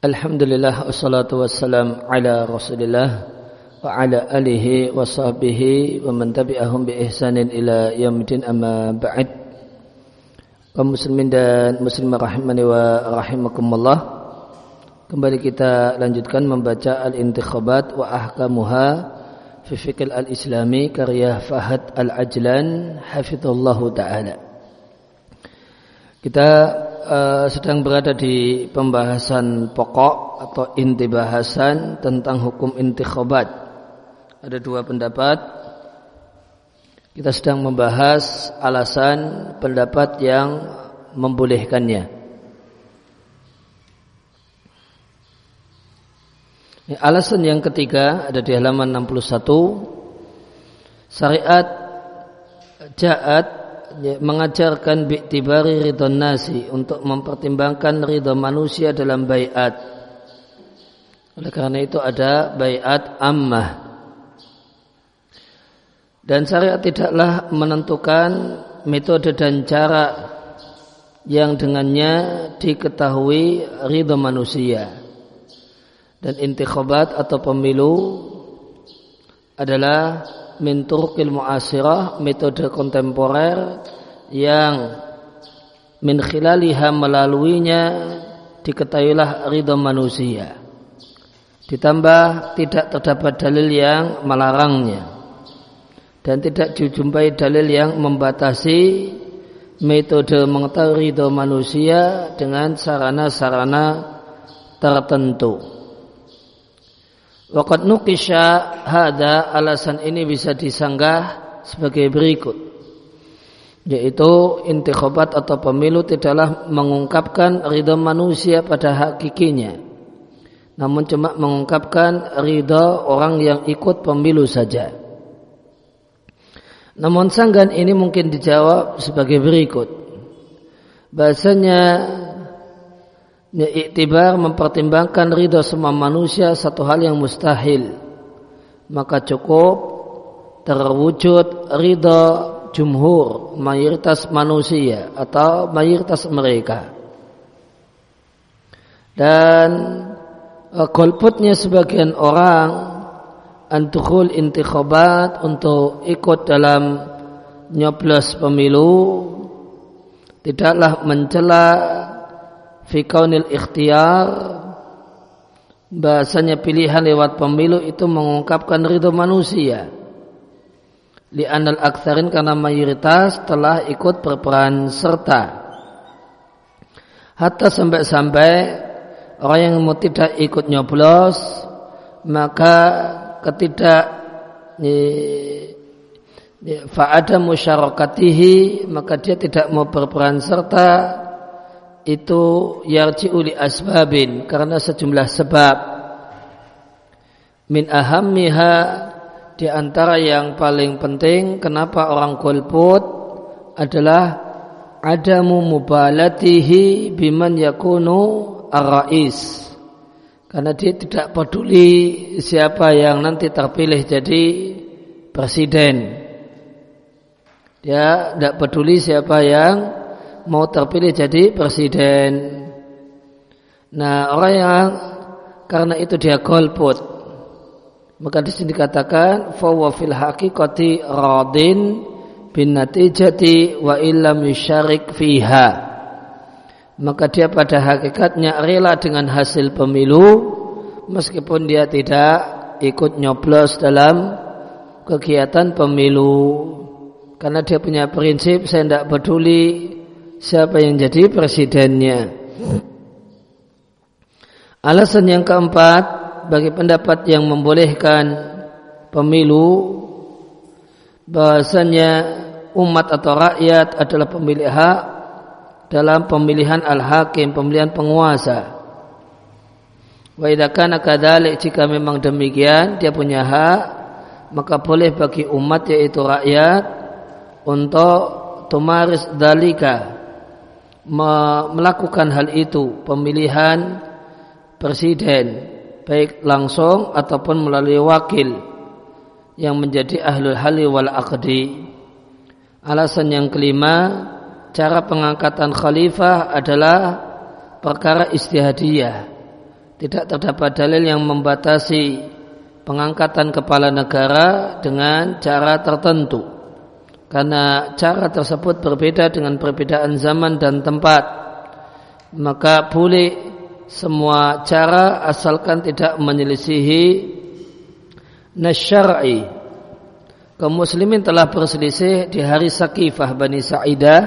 Alhamdulillah wassalatu wassalam ala Rasulillah wa ala alihi wa sahbihi wa man tabi'ahum bi ihsanin ila yaumil amma ba'd. Kaum muslimin dan muslimah rahimani wa rahimakumullah. Kembali kita lanjutkan membaca Al-Intikhabat wa Ahkamuha fi Fiqh Al-Islami karya Fahad Al-Ajlan hafizallahu taala. Kita uh, sedang berada di pembahasan pokok atau inti bahasan tentang hukum intikhabat. Ada dua pendapat. Kita sedang membahas alasan pendapat yang membolehkannya. Alasan yang ketiga ada di halaman 61. Syariat jaat mengajarkan bi'tibari ridho nasi untuk mempertimbangkan ridho manusia dalam bayat. Oleh karena itu ada bayat ammah. Dan syariat tidaklah menentukan metode dan cara yang dengannya diketahui ridho manusia. Dan intikhabat atau pemilu adalah min turqil muasirah metode kontemporer yang min khilaliha melaluinya diketahuilah ridho manusia ditambah tidak terdapat dalil yang melarangnya dan tidak dijumpai dalil yang membatasi metode mengetahui ridho manusia dengan sarana-sarana tertentu. Waqad nukisha hada alasan ini bisa disanggah sebagai berikut. Yaitu intikhabat atau pemilu tidaklah mengungkapkan ridha manusia pada hakikinya namun cuma mengungkapkan ridha orang yang ikut pemilu saja. Namun sanggan ini mungkin dijawab sebagai berikut. Bahasanya Ya, iktibar mempertimbangkan ridho semua manusia satu hal yang mustahil. Maka cukup terwujud ridho jumhur, mayoritas manusia atau mayoritas mereka. Dan uh, golputnya sebagian orang antukhul intikhabat untuk ikut dalam nyoblos pemilu tidaklah mencela fi kaunil ikhtiar bahasanya pilihan lewat pemilu itu mengungkapkan ridho manusia. Li anal aktsarin karena mayoritas telah ikut berperan serta. Hatta sampai-sampai orang yang mau tidak ikut nyoblos maka ketidak fa'ada musyarakatihi maka dia tidak mau berperan serta itu yarji'u li asbabin karena sejumlah sebab. Min ahammiha di antara yang paling penting kenapa orang golput adalah adamu mubalatihi biman yakunu ar-rais. Karena dia tidak peduli siapa yang nanti terpilih jadi presiden. Dia tidak peduli siapa yang mau terpilih jadi presiden. Nah, orang yang karena itu dia golput. Maka di sini dikatakan fawa fil haqiqati radin bin natijati wa illam yusyarik fiha. Maka dia pada hakikatnya rela dengan hasil pemilu meskipun dia tidak ikut nyoblos dalam kegiatan pemilu karena dia punya prinsip saya tidak peduli siapa yang jadi presidennya. Alasan yang keempat bagi pendapat yang membolehkan pemilu bahasanya umat atau rakyat adalah pemilih hak dalam pemilihan al-hakim, pemilihan penguasa. Wa idza kana kadzalik jika memang demikian dia punya hak maka boleh bagi umat yaitu rakyat untuk tumaris dalika melakukan hal itu pemilihan presiden baik langsung ataupun melalui wakil yang menjadi ahlul hali wal aqdi. Alasan yang kelima cara pengangkatan khalifah adalah perkara istihadiyah. Tidak terdapat dalil yang membatasi pengangkatan kepala negara dengan cara tertentu karena cara tersebut berbeda dengan perbedaan zaman dan tempat. Maka boleh semua cara asalkan tidak menyelisihi nasyar'i. Kaum muslimin telah berselisih di hari Sakifah Bani Sa'idah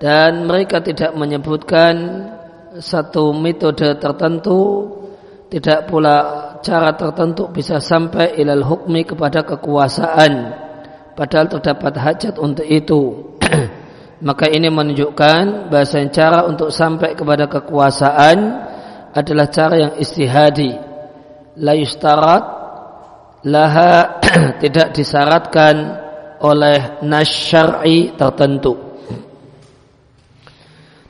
dan mereka tidak menyebutkan satu metode tertentu. Tidak pula cara tertentu bisa sampai ilal hukmi kepada kekuasaan padahal terdapat hajat untuk itu. Maka ini menunjukkan bahasa cara untuk sampai kepada kekuasaan adalah cara yang istihadi. La yustarat laha tidak disyaratkan oleh nasyar'i tertentu.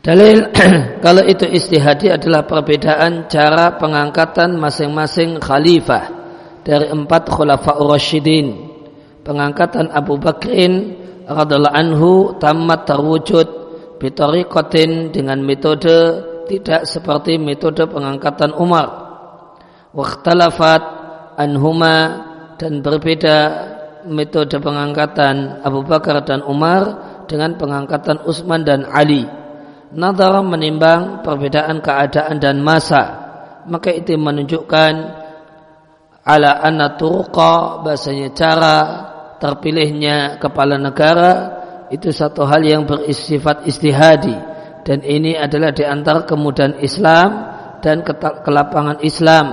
Dalil kalau itu istihadi adalah perbedaan cara pengangkatan masing-masing khalifah dari empat khulafa'ur rasyidin. Pengangkatan Abu Bakrin radhiallahu anhu tamat terwujud bitariqatin dengan metode tidak seperti metode pengangkatan Umar. Waktalafat anhuma dan berbeda metode pengangkatan Abu Bakar dan Umar dengan pengangkatan Utsman dan Ali nadar menimbang perbedaan keadaan dan masa maka itu menunjukkan ala anna turqa bahasanya cara terpilihnya kepala negara itu satu hal yang bersifat istihadi dan ini adalah di antara kemudahan Islam dan kelapangan Islam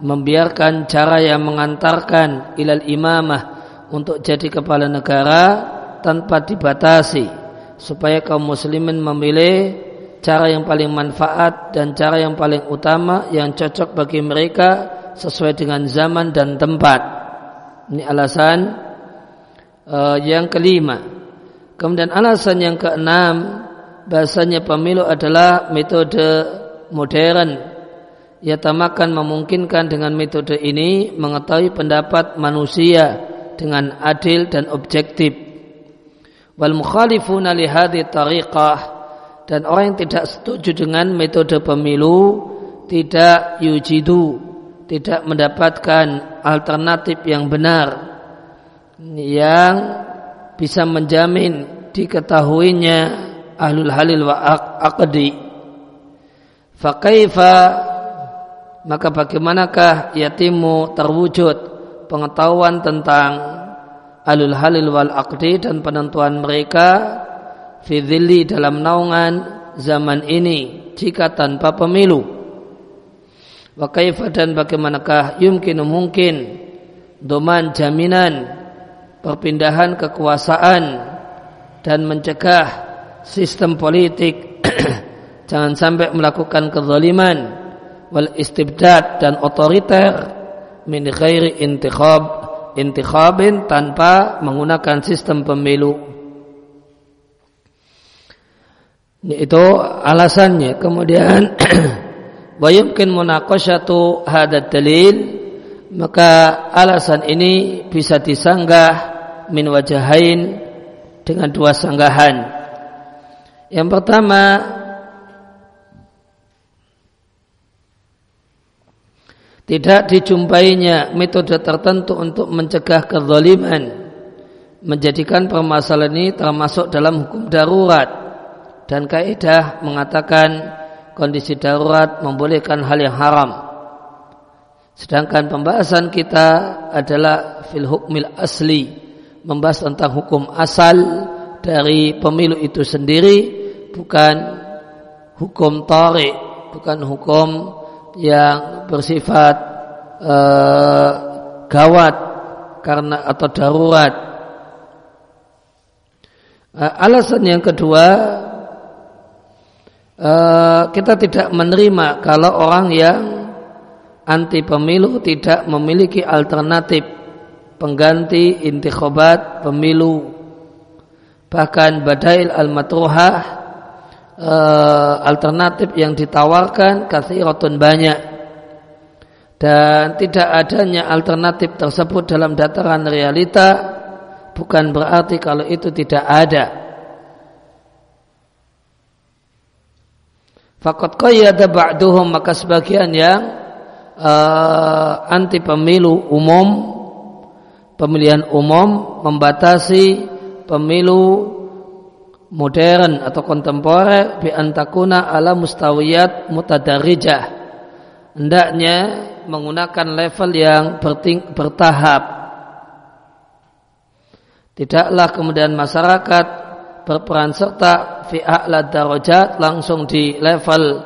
membiarkan cara yang mengantarkan ilal imamah untuk jadi kepala negara tanpa dibatasi supaya kaum muslimin memilih cara yang paling manfaat dan cara yang paling utama yang cocok bagi mereka sesuai dengan zaman dan tempat. Ini alasan uh, yang kelima. Kemudian alasan yang keenam, bahasanya pemilu adalah metode modern. Yatamakan memungkinkan dengan metode ini mengetahui pendapat manusia dengan adil dan objektif wal mukhalifuna li tariqah dan orang yang tidak setuju dengan metode pemilu tidak yujidu tidak mendapatkan alternatif yang benar yang bisa menjamin diketahuinya ahlul halil wa aqdi. Fakaifa maka bagaimanakah yatimu terwujud pengetahuan tentang alul halil wal aqdi dan penentuan mereka fidhili dalam naungan zaman ini jika tanpa pemilu? Wa kaifa dan bagaimanakah yumkinu mungkin doman jaminan perpindahan kekuasaan dan mencegah sistem politik jangan sampai melakukan kezaliman wal istibdad dan otoriter min ghairi intikhab intikhabin tanpa menggunakan sistem pemilu. Itu alasannya. Kemudian wa yumkin munaqashatu hadat dalil maka alasan ini bisa disanggah min wajahain dengan dua sanggahan. Yang pertama Tidak dijumpainya metode tertentu untuk mencegah kezaliman. Menjadikan permasalahan ini termasuk dalam hukum darurat. Dan kaidah mengatakan kondisi darurat membolehkan hal yang haram. Sedangkan pembahasan kita adalah fil hukmil asli. Membahas tentang hukum asal dari pemilu itu sendiri. Bukan hukum tarik. Bukan hukum yang bersifat uh, gawat karena atau darurat. Uh, alasan yang kedua, uh, kita tidak menerima kalau orang yang anti pemilu tidak memiliki alternatif pengganti intikhabat pemilu. Bahkan badail al-matruhah uh, alternatif yang ditawarkan kathiratun banyak dan tidak adanya alternatif tersebut dalam dataran realita bukan berarti kalau itu tidak ada Fakat qayyada ba'duhum maka sebagian yang uh, anti pemilu umum pemilihan umum membatasi pemilu modern atau kontemporer bi antakuna ala mustawiyat mutadarijah. Hendaknya menggunakan level yang berting, bertahap. Tidaklah kemudian masyarakat berperan serta fi a'la darajat langsung di level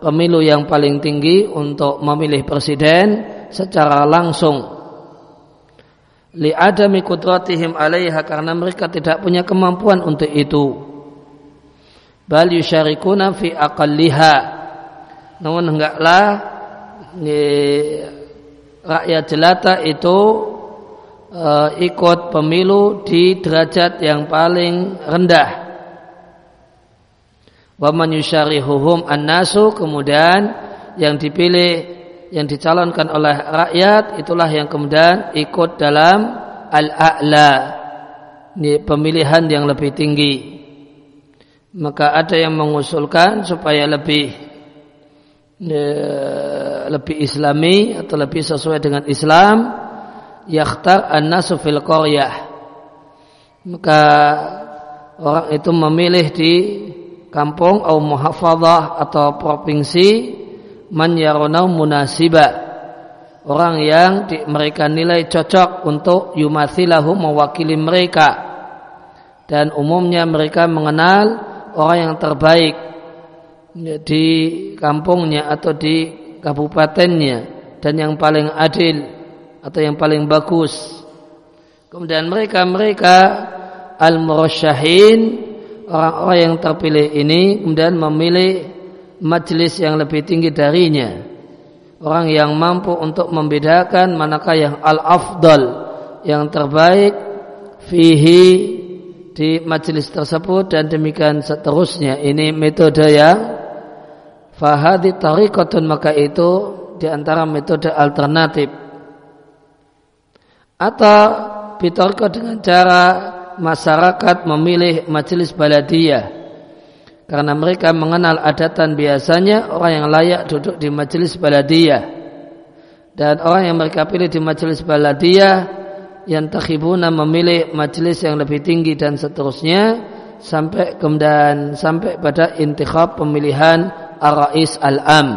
pemilu yang paling tinggi untuk memilih presiden secara langsung li adami kudratihim alaiha karena mereka tidak punya kemampuan untuk itu. Bal yusyarikuna fi aqalliha. Namun enggaklah rakyat jelata itu uh, ikut pemilu di derajat yang paling rendah. Wa man yusyarihuhum an-nasu kemudian yang dipilih yang dicalonkan oleh rakyat itulah yang kemudian ikut dalam al-a'la pemilihan yang lebih tinggi. Maka ada yang mengusulkan supaya lebih lebih islami atau lebih sesuai dengan Islam. Yakhtar an-nasu fil qaryah. Maka orang itu memilih di kampung atau muhafadzah atau provinsi man yaronau munasiba. Orang yang di, mereka nilai cocok untuk yumathilahu mewakili mereka. Dan umumnya mereka mengenal orang yang terbaik di kampungnya atau di kabupatennya dan yang paling adil atau yang paling bagus. Kemudian mereka mereka al-murasyahin orang-orang yang terpilih ini kemudian memilih majelis yang lebih tinggi darinya. Orang yang mampu untuk membedakan manakah yang al-afdal, yang terbaik fihi di majelis tersebut dan demikian seterusnya. Ini metode yang fahadi tariqatun maka itu di antara metode alternatif. Atau bitorko dengan cara masyarakat memilih majelis baladiyah karena mereka mengenal adatan biasanya orang yang layak duduk di majelis baladiyah. Dan orang yang mereka pilih di majelis baladiyah yang takhibuna memilih majelis yang lebih tinggi dan seterusnya sampai kemudian sampai pada intikhab pemilihan ar-rais al-am.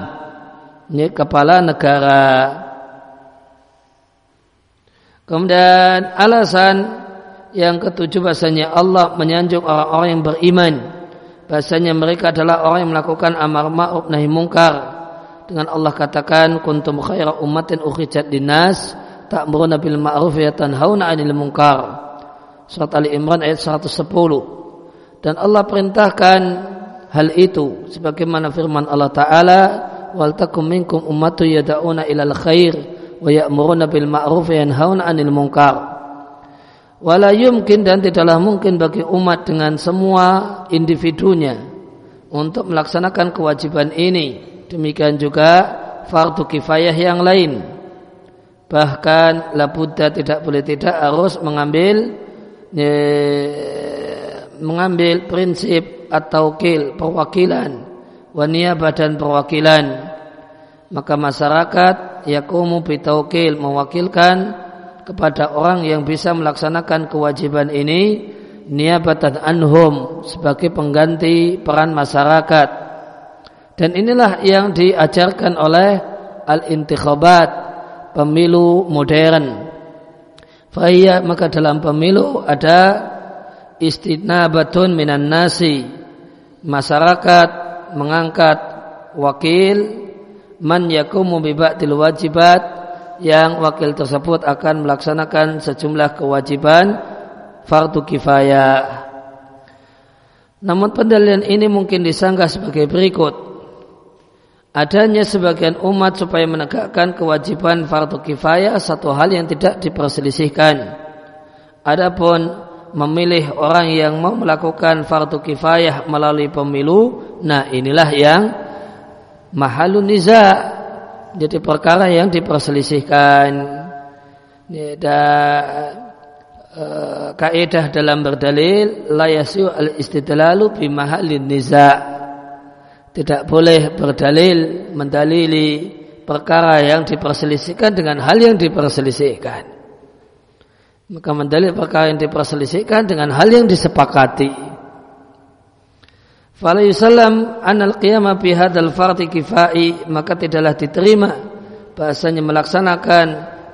Ini kepala negara. Kemudian alasan yang ketujuh bahasanya Allah menyanjung orang-orang yang beriman bahasanya mereka adalah orang yang melakukan amar ma'ruf nahi mungkar. Dengan Allah katakan kuntum khaira ummatin ukhrijat linnas ta'muruna bil ma'ruf wa tanhauna 'anil munkar. Surat Ali Imran ayat 110 dan Allah perintahkan hal itu sebagaimana firman Allah taala wal takum minkum ummatu yad'una ilal khair wa ya'muruna bil ma'ruf wa yanhauna 'anil munkar wala yumkin dan tidaklah mungkin bagi umat dengan semua individunya untuk melaksanakan kewajiban ini. Demikian juga fardu kifayah yang lain. Bahkan labudha tidak boleh tidak harus mengambil ye, mengambil prinsip atau kil perwakilan wania badan perwakilan. Maka masyarakat yakumu bitaukil mewakilkan kepada orang yang bisa melaksanakan kewajiban ini niabatan anhum sebagai pengganti peran masyarakat. Dan inilah yang diajarkan oleh al-intikhabat pemilu modern. Faya maka dalam pemilu ada istinabatun minan nasi. Masyarakat mengangkat wakil man yakumu bi wajibat yang wakil tersebut akan melaksanakan sejumlah kewajiban fardu kifayah. Namun pendalian ini mungkin disanggah sebagai berikut. Adanya sebagian umat supaya menegakkan kewajiban fardu kifayah satu hal yang tidak diperselisihkan. Adapun memilih orang yang mau melakukan fardu kifayah melalui pemilu, nah inilah yang mahalun niza' jadi perkara yang diperselisihkan dan uh, kaidah dalam berdalil la yasu al istidlalu bi mahallin niza tidak boleh berdalil mendalili perkara yang diperselisihkan dengan hal yang diperselisihkan. Maka mendalil perkara yang diperselisihkan dengan hal yang disepakati. Fala yusallam anal qiyama fi hadzal kifai maka tidaklah diterima bahasanya melaksanakan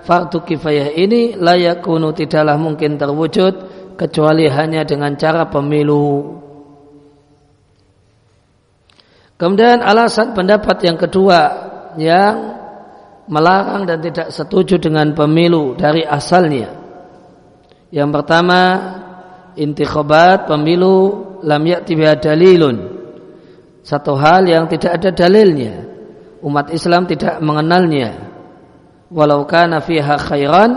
fardu kifayah ini layakunu tidaklah mungkin terwujud kecuali hanya dengan cara pemilu. Kemudian alasan pendapat yang kedua yang melarang dan tidak setuju dengan pemilu dari asalnya. Yang pertama, intikhabat pemilu lam ya'ti dalilun. Satu hal yang tidak ada dalilnya. Umat Islam tidak mengenalnya. Walau kana fiha khairan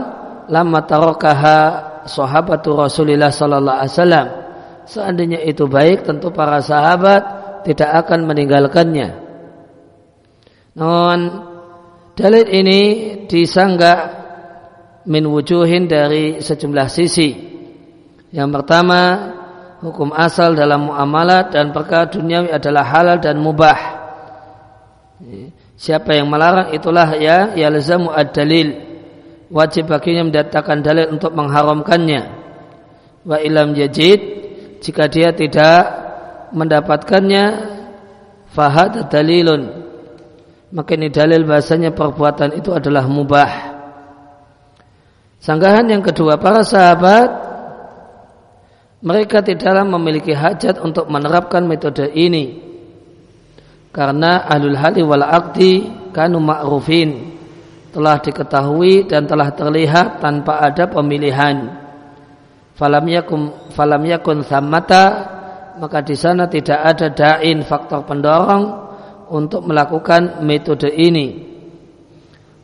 lamma tarakaha sahabatu Rasulillah sallallahu alaihi wasallam. Seandainya itu baik tentu para sahabat tidak akan meninggalkannya. Namun dalil ini disanggah min wujuhin dari sejumlah sisi. Yang pertama, hukum asal dalam muamalat dan perkara duniawi adalah halal dan mubah. Siapa yang melarang itulah ya yalzamu ad-dalil. Wajib baginya mendatangkan dalil untuk mengharamkannya. Wa ilam yajid jika dia tidak mendapatkannya fahad dalilun maka ini dalil bahasanya perbuatan itu adalah mubah sanggahan yang kedua para sahabat mereka tidaklah memiliki hajat untuk menerapkan metode ini karena ahlul hali wal aqdi kanu ma'rufin telah diketahui dan telah terlihat tanpa ada pemilihan falam yakun falam yakun thammata maka di sana tidak ada dain faktor pendorong untuk melakukan metode ini.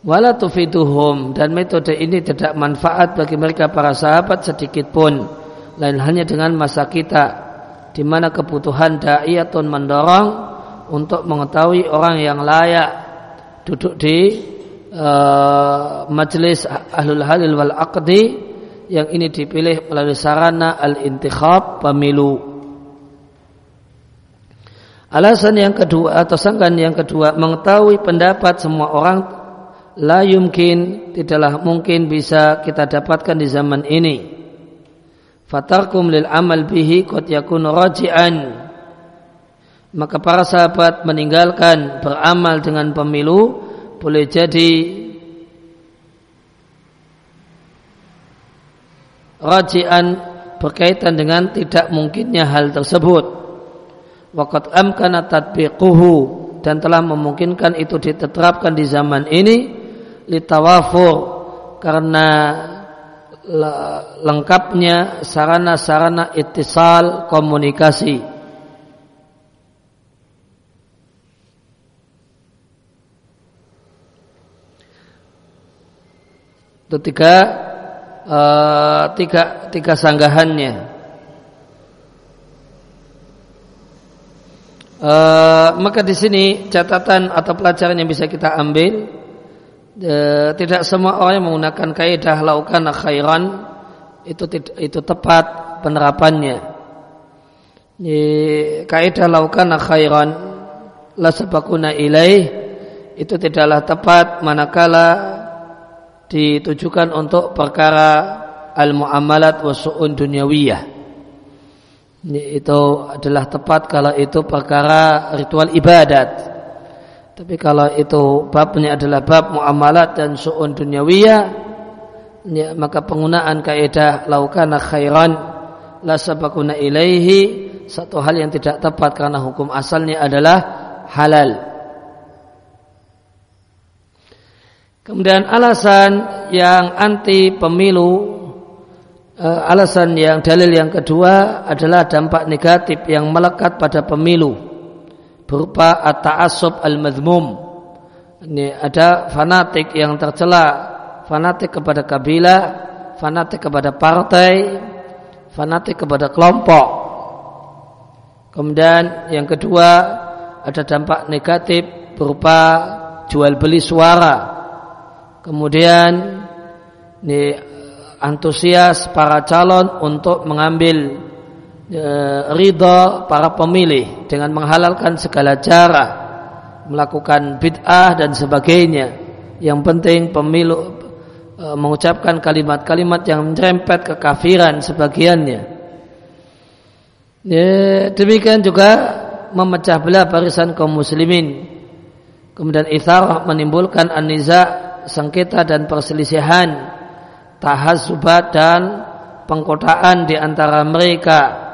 Wala tufiduhum dan metode ini tidak manfaat bagi mereka para sahabat sedikit pun. Lain hanya dengan masa kita di mana kebutuhan dai atau mendorong untuk mengetahui orang yang layak duduk di uh, majelis ahlul halil wal aqdi yang ini dipilih melalui sarana al-intikhab pemilu. Alasan yang kedua atau sangkan yang kedua mengetahui pendapat semua orang la yumkin tidaklah mungkin bisa kita dapatkan di zaman ini. Fatarkum lil amal bihi qad yakunu raji'an. Maka para sahabat meninggalkan beramal dengan pemilu boleh jadi raji'an berkaitan dengan tidak mungkinnya hal tersebut waqad amkana tatbiquhu dan telah memungkinkan itu diterapkan di zaman ini litawafur karena lengkapnya sarana-sarana ittisal komunikasi. Itu tiga uh, tiga tiga sanggahannya. Uh, maka di sini catatan atau pelajaran yang bisa kita ambil uh, tidak semua orang yang menggunakan kaidah laukan khairan itu itu tepat penerapannya. Kaidah laukan khairan la sabakuna ilaih itu tidaklah tepat manakala ditujukan untuk perkara al-muamalat wa su'un dunyawiyah itu adalah tepat kalau itu perkara ritual ibadat. Tapi kalau itu babnya adalah bab muamalat dan su'un dunyawiyah, ya, maka penggunaan kaidah laukana khairan la sabakuna ilaihi satu hal yang tidak tepat karena hukum asalnya adalah halal. Kemudian alasan yang anti pemilu uh, alasan yang dalil yang kedua adalah dampak negatif yang melekat pada pemilu berupa at-ta'assub al-madhmum. Ini ada fanatik yang tercela, fanatik kepada kabilah, fanatik kepada partai, fanatik kepada kelompok. Kemudian yang kedua ada dampak negatif berupa jual beli suara. Kemudian ini antusias para calon untuk mengambil e, ridho para pemilih dengan menghalalkan segala cara melakukan bid'ah dan sebagainya. Yang penting pemilu e, mengucapkan kalimat-kalimat yang menyerempet kekafiran sebagiannya. Ya, demikian juga memecah belah barisan kaum muslimin. Kemudian itharah menimbulkan aniza sengketa dan perselisihan tahasubat dan pengkotaan di antara mereka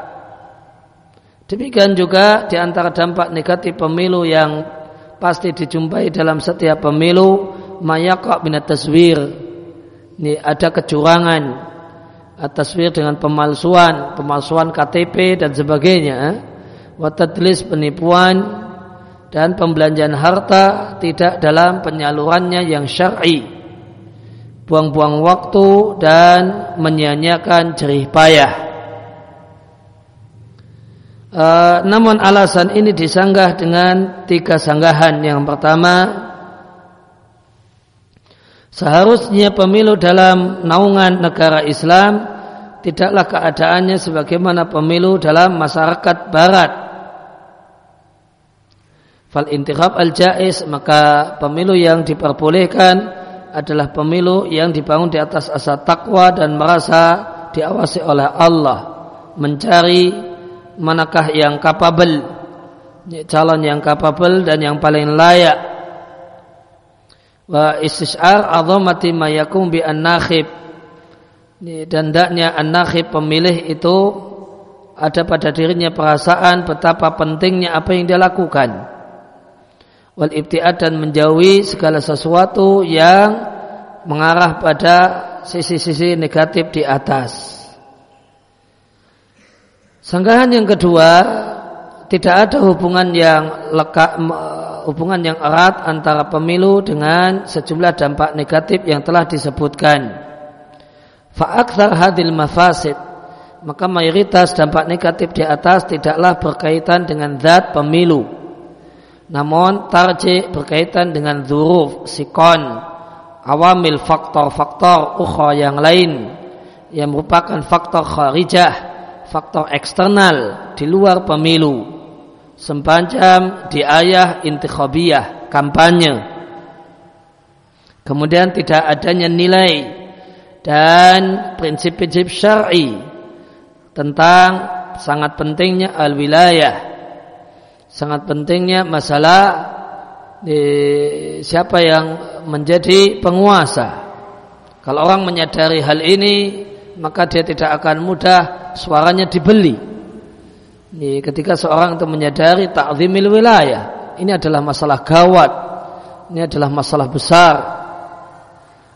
Demikian juga di antara dampak negatif pemilu yang pasti dijumpai dalam setiap pemilu mayakok binat taswir. Ini ada kecurangan taswir dengan pemalsuan, pemalsuan KTP dan sebagainya. Watadlis penipuan dan pembelanjaan harta tidak dalam penyalurannya yang syar'i. Buang-buang waktu dan menyanyiakan jerih payah. Uh, namun alasan ini disanggah dengan tiga sanggahan. Yang pertama, seharusnya pemilu dalam naungan negara Islam tidaklah keadaannya sebagaimana pemilu dalam masyarakat Barat. Fal intikhab al jais maka pemilu yang diperbolehkan adalah pemilu yang dibangun di atas asa takwa dan merasa diawasi oleh Allah, mencari manakah yang kapabel calon yang kapabel dan yang paling layak. Wa istishar azamati ma yakum bi an-nakhib. Dan daknya an-nakhib pemilih itu ada pada dirinya perasaan betapa pentingnya apa yang dia lakukan. Wal ibtiad dan menjauhi segala sesuatu yang mengarah pada sisi-sisi negatif di atas Sanggahan yang kedua, tidak ada hubungan yang lekat, hubungan yang erat antara pemilu dengan sejumlah dampak negatif yang telah disebutkan. Fa'akthar hadil mafasid, maka mayoritas dampak negatif di atas tidaklah berkaitan dengan zat pemilu. Namun tarji berkaitan dengan zuruf, sikon, awamil faktor-faktor ukhra yang lain yang merupakan faktor kharijah faktor eksternal di luar pemilu. Semacam di ayah intikhabiyah kampanye. Kemudian tidak adanya nilai dan prinsip-prinsip syar'i tentang sangat pentingnya al-wilayah sangat pentingnya masalah di siapa yang menjadi penguasa. Kalau orang menyadari hal ini maka dia tidak akan mudah suaranya dibeli. Ini ketika seorang itu menyadari ta'zimil wilayah, ini adalah masalah gawat. Ini adalah masalah besar.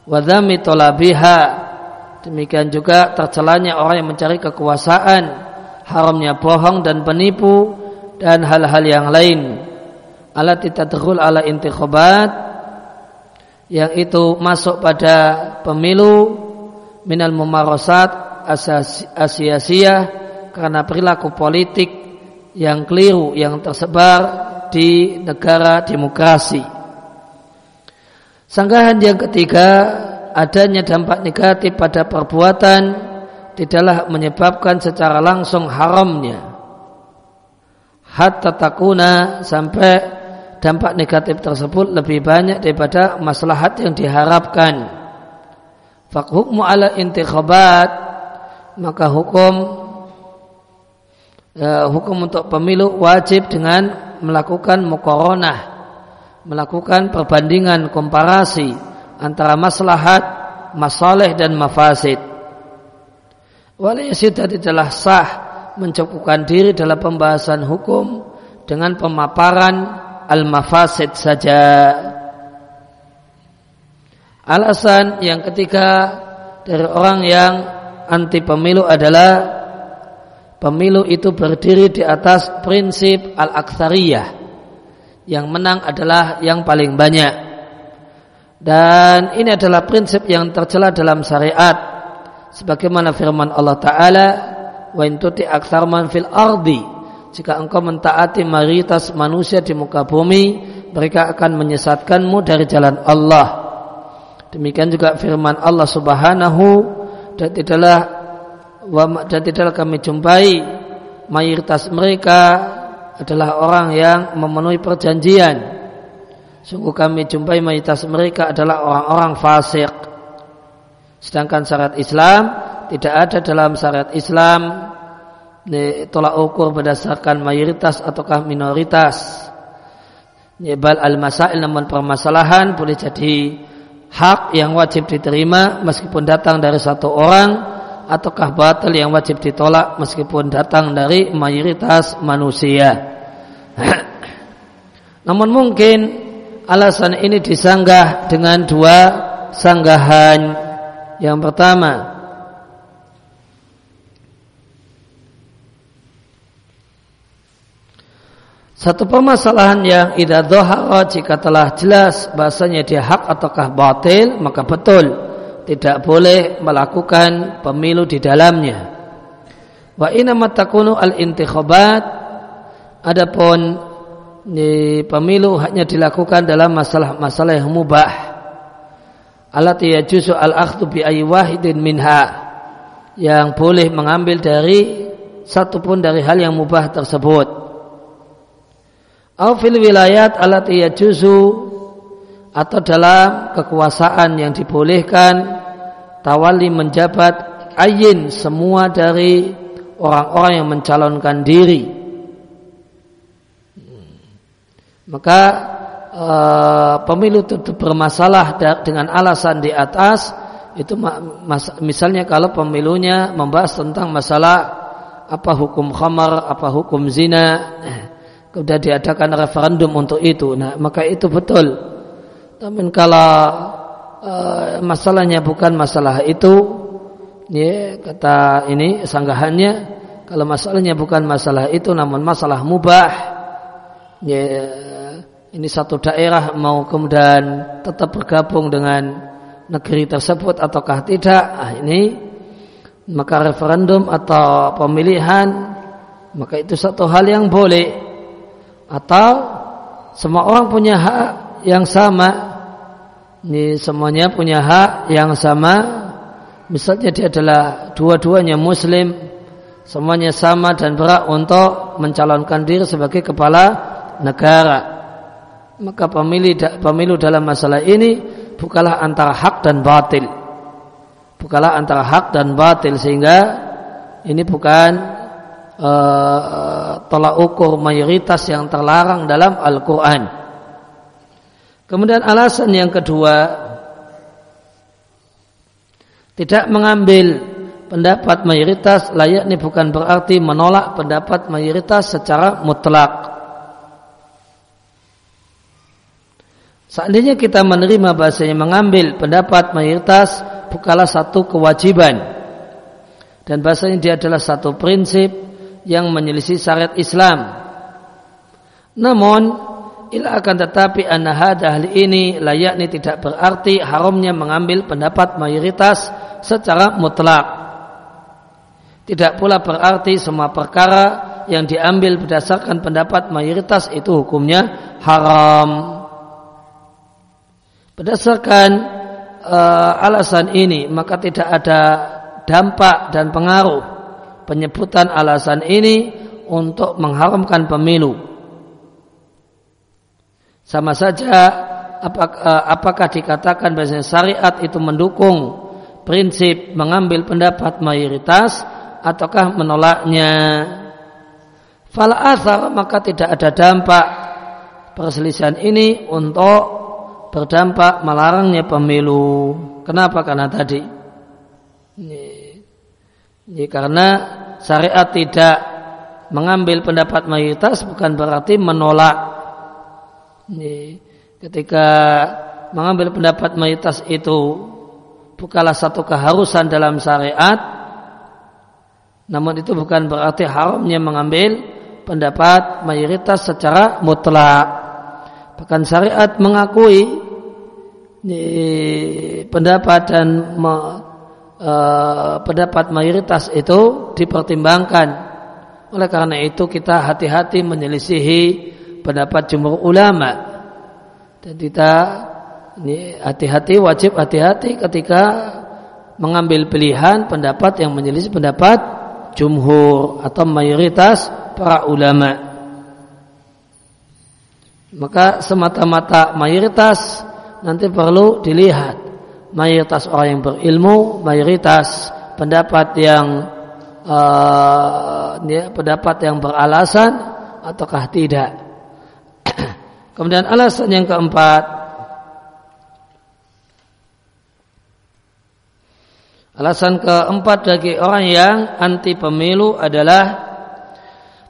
Wadhami tolabiha. Demikian juga tercelanya orang yang mencari kekuasaan, haramnya bohong dan penipu dan hal-hal yang lain. Alat tadkhul ala intikhabat yang itu masuk pada pemilu minal mumarasat asia karena perilaku politik yang keliru yang tersebar di negara demokrasi. Sanggahan yang ketiga, adanya dampak negatif pada perbuatan tidaklah menyebabkan secara langsung haramnya. Hatta takuna sampai dampak negatif tersebut lebih banyak daripada maslahat yang diharapkan. Fakhukmu ala intikhabat. Maka hukum uh, hukum untuk pemilu wajib dengan melakukan mukoronah. Melakukan perbandingan komparasi antara maslahat masalih dan mafasid. Waliyasidah tidaklah sah mencukupkan diri dalam pembahasan hukum dengan pemaparan al-mafasid saja. Alasan yang ketiga dari orang yang anti pemilu adalah pemilu itu berdiri di atas prinsip al-aktsariyah. Yang menang adalah yang paling banyak. Dan ini adalah prinsip yang tercela dalam syariat. Sebagaimana firman Allah Ta'ala, Wa intuti aktsar man fil ardi. Jika engkau mentaati mayoritas manusia di muka bumi, mereka akan menyesatkanmu dari jalan Allah. Demikian juga firman Allah Subhanahu dan tidaklah dan tidaklah kami jumpai mayoritas mereka adalah orang yang memenuhi perjanjian. Sungguh kami jumpai mayoritas mereka adalah orang-orang fasik. Sedangkan syarat Islam tidak ada dalam syariat Islam tolak ukur berdasarkan mayoritas ataukah minoritas. Bal al-masail namun permasalahan boleh jadi hak yang wajib diterima meskipun datang dari satu orang ataukah batal yang wajib ditolak meskipun datang dari mayoritas manusia. namun mungkin alasan ini disanggah dengan dua sanggahan. Yang pertama, Satu permasalahan yang idza dhahara jika telah jelas bahasanya dia hak ataukah batil maka betul tidak boleh melakukan pemilu di dalamnya. Wa inna takunu al-intikhabat adapun ini pemilu hanya dilakukan dalam masalah-masalah yang mubah. Alati yajuzu al-akhdhu bi ayyi wahidin minha yang boleh mengambil dari satu pun dari hal yang mubah tersebut Au fil wilayat alat yajuzu atau dalam kekuasaan yang dibolehkan tawali menjabat ayin semua dari orang-orang yang mencalonkan diri. Maka e, pemilu itu bermasalah dengan alasan di atas itu misalnya kalau pemilunya membahas tentang masalah apa hukum khamar, apa hukum zina, sudah diadakan referendum untuk itu. Nah, maka itu betul. Tapi kalau uh, masalahnya bukan masalah itu, ya kata ini sanggahannya, kalau masalahnya bukan masalah itu, namun masalah mubah, ya ini satu daerah mau kemudian tetap bergabung dengan negeri tersebut ataukah tidak, ah, ini maka referendum atau pemilihan maka itu satu hal yang boleh atau semua orang punya hak yang sama. Ini semuanya punya hak yang sama. Misalnya dia adalah dua-duanya muslim semuanya sama dan berhak untuk mencalonkan diri sebagai kepala negara. Maka pemilu pemilu dalam masalah ini bukalah antara hak dan batil. Bukalah antara hak dan batil sehingga ini bukan uh, tolak ukur mayoritas yang terlarang dalam Al-Quran. Kemudian alasan yang kedua, tidak mengambil pendapat mayoritas layak ini bukan berarti menolak pendapat mayoritas secara mutlak. Seandainya kita menerima bahasanya mengambil pendapat mayoritas bukanlah satu kewajiban. Dan bahasanya dia adalah satu prinsip yang menyelisih syariat Islam. Namun, ila akan tetapi anahad ahli ini layaknya tidak berarti haramnya mengambil pendapat mayoritas secara mutlak. Tidak pula berarti semua perkara yang diambil berdasarkan pendapat mayoritas itu hukumnya haram. Berdasarkan uh, alasan ini maka tidak ada dampak dan pengaruh penyebutan alasan ini untuk mengharamkan pemilu. Sama saja apakah, apakah dikatakan bahwa syariat itu mendukung prinsip mengambil pendapat mayoritas ataukah menolaknya. Fal asar maka tidak ada dampak perselisihan ini untuk berdampak melarangnya pemilu. Kenapa? Karena tadi ini Ya, karena syariat tidak mengambil pendapat mayoritas bukan berarti menolak. Ketika mengambil pendapat mayoritas itu bukanlah satu keharusan dalam syariat, namun itu bukan berarti haramnya mengambil pendapat mayoritas secara mutlak. Bahkan syariat mengakui pendapat dan Eh, pendapat mayoritas itu dipertimbangkan. Oleh karena itu kita hati-hati menyelisihi pendapat jumhur ulama. Dan kita hati-hati wajib hati-hati ketika mengambil pilihan pendapat yang menyelisih pendapat jumhur atau mayoritas para ulama. Maka semata-mata mayoritas nanti perlu dilihat mayoritas orang yang berilmu, mayoritas pendapat yang uh, pendapat yang beralasan ataukah tidak. Kemudian alasan yang keempat Alasan keempat bagi orang yang anti pemilu adalah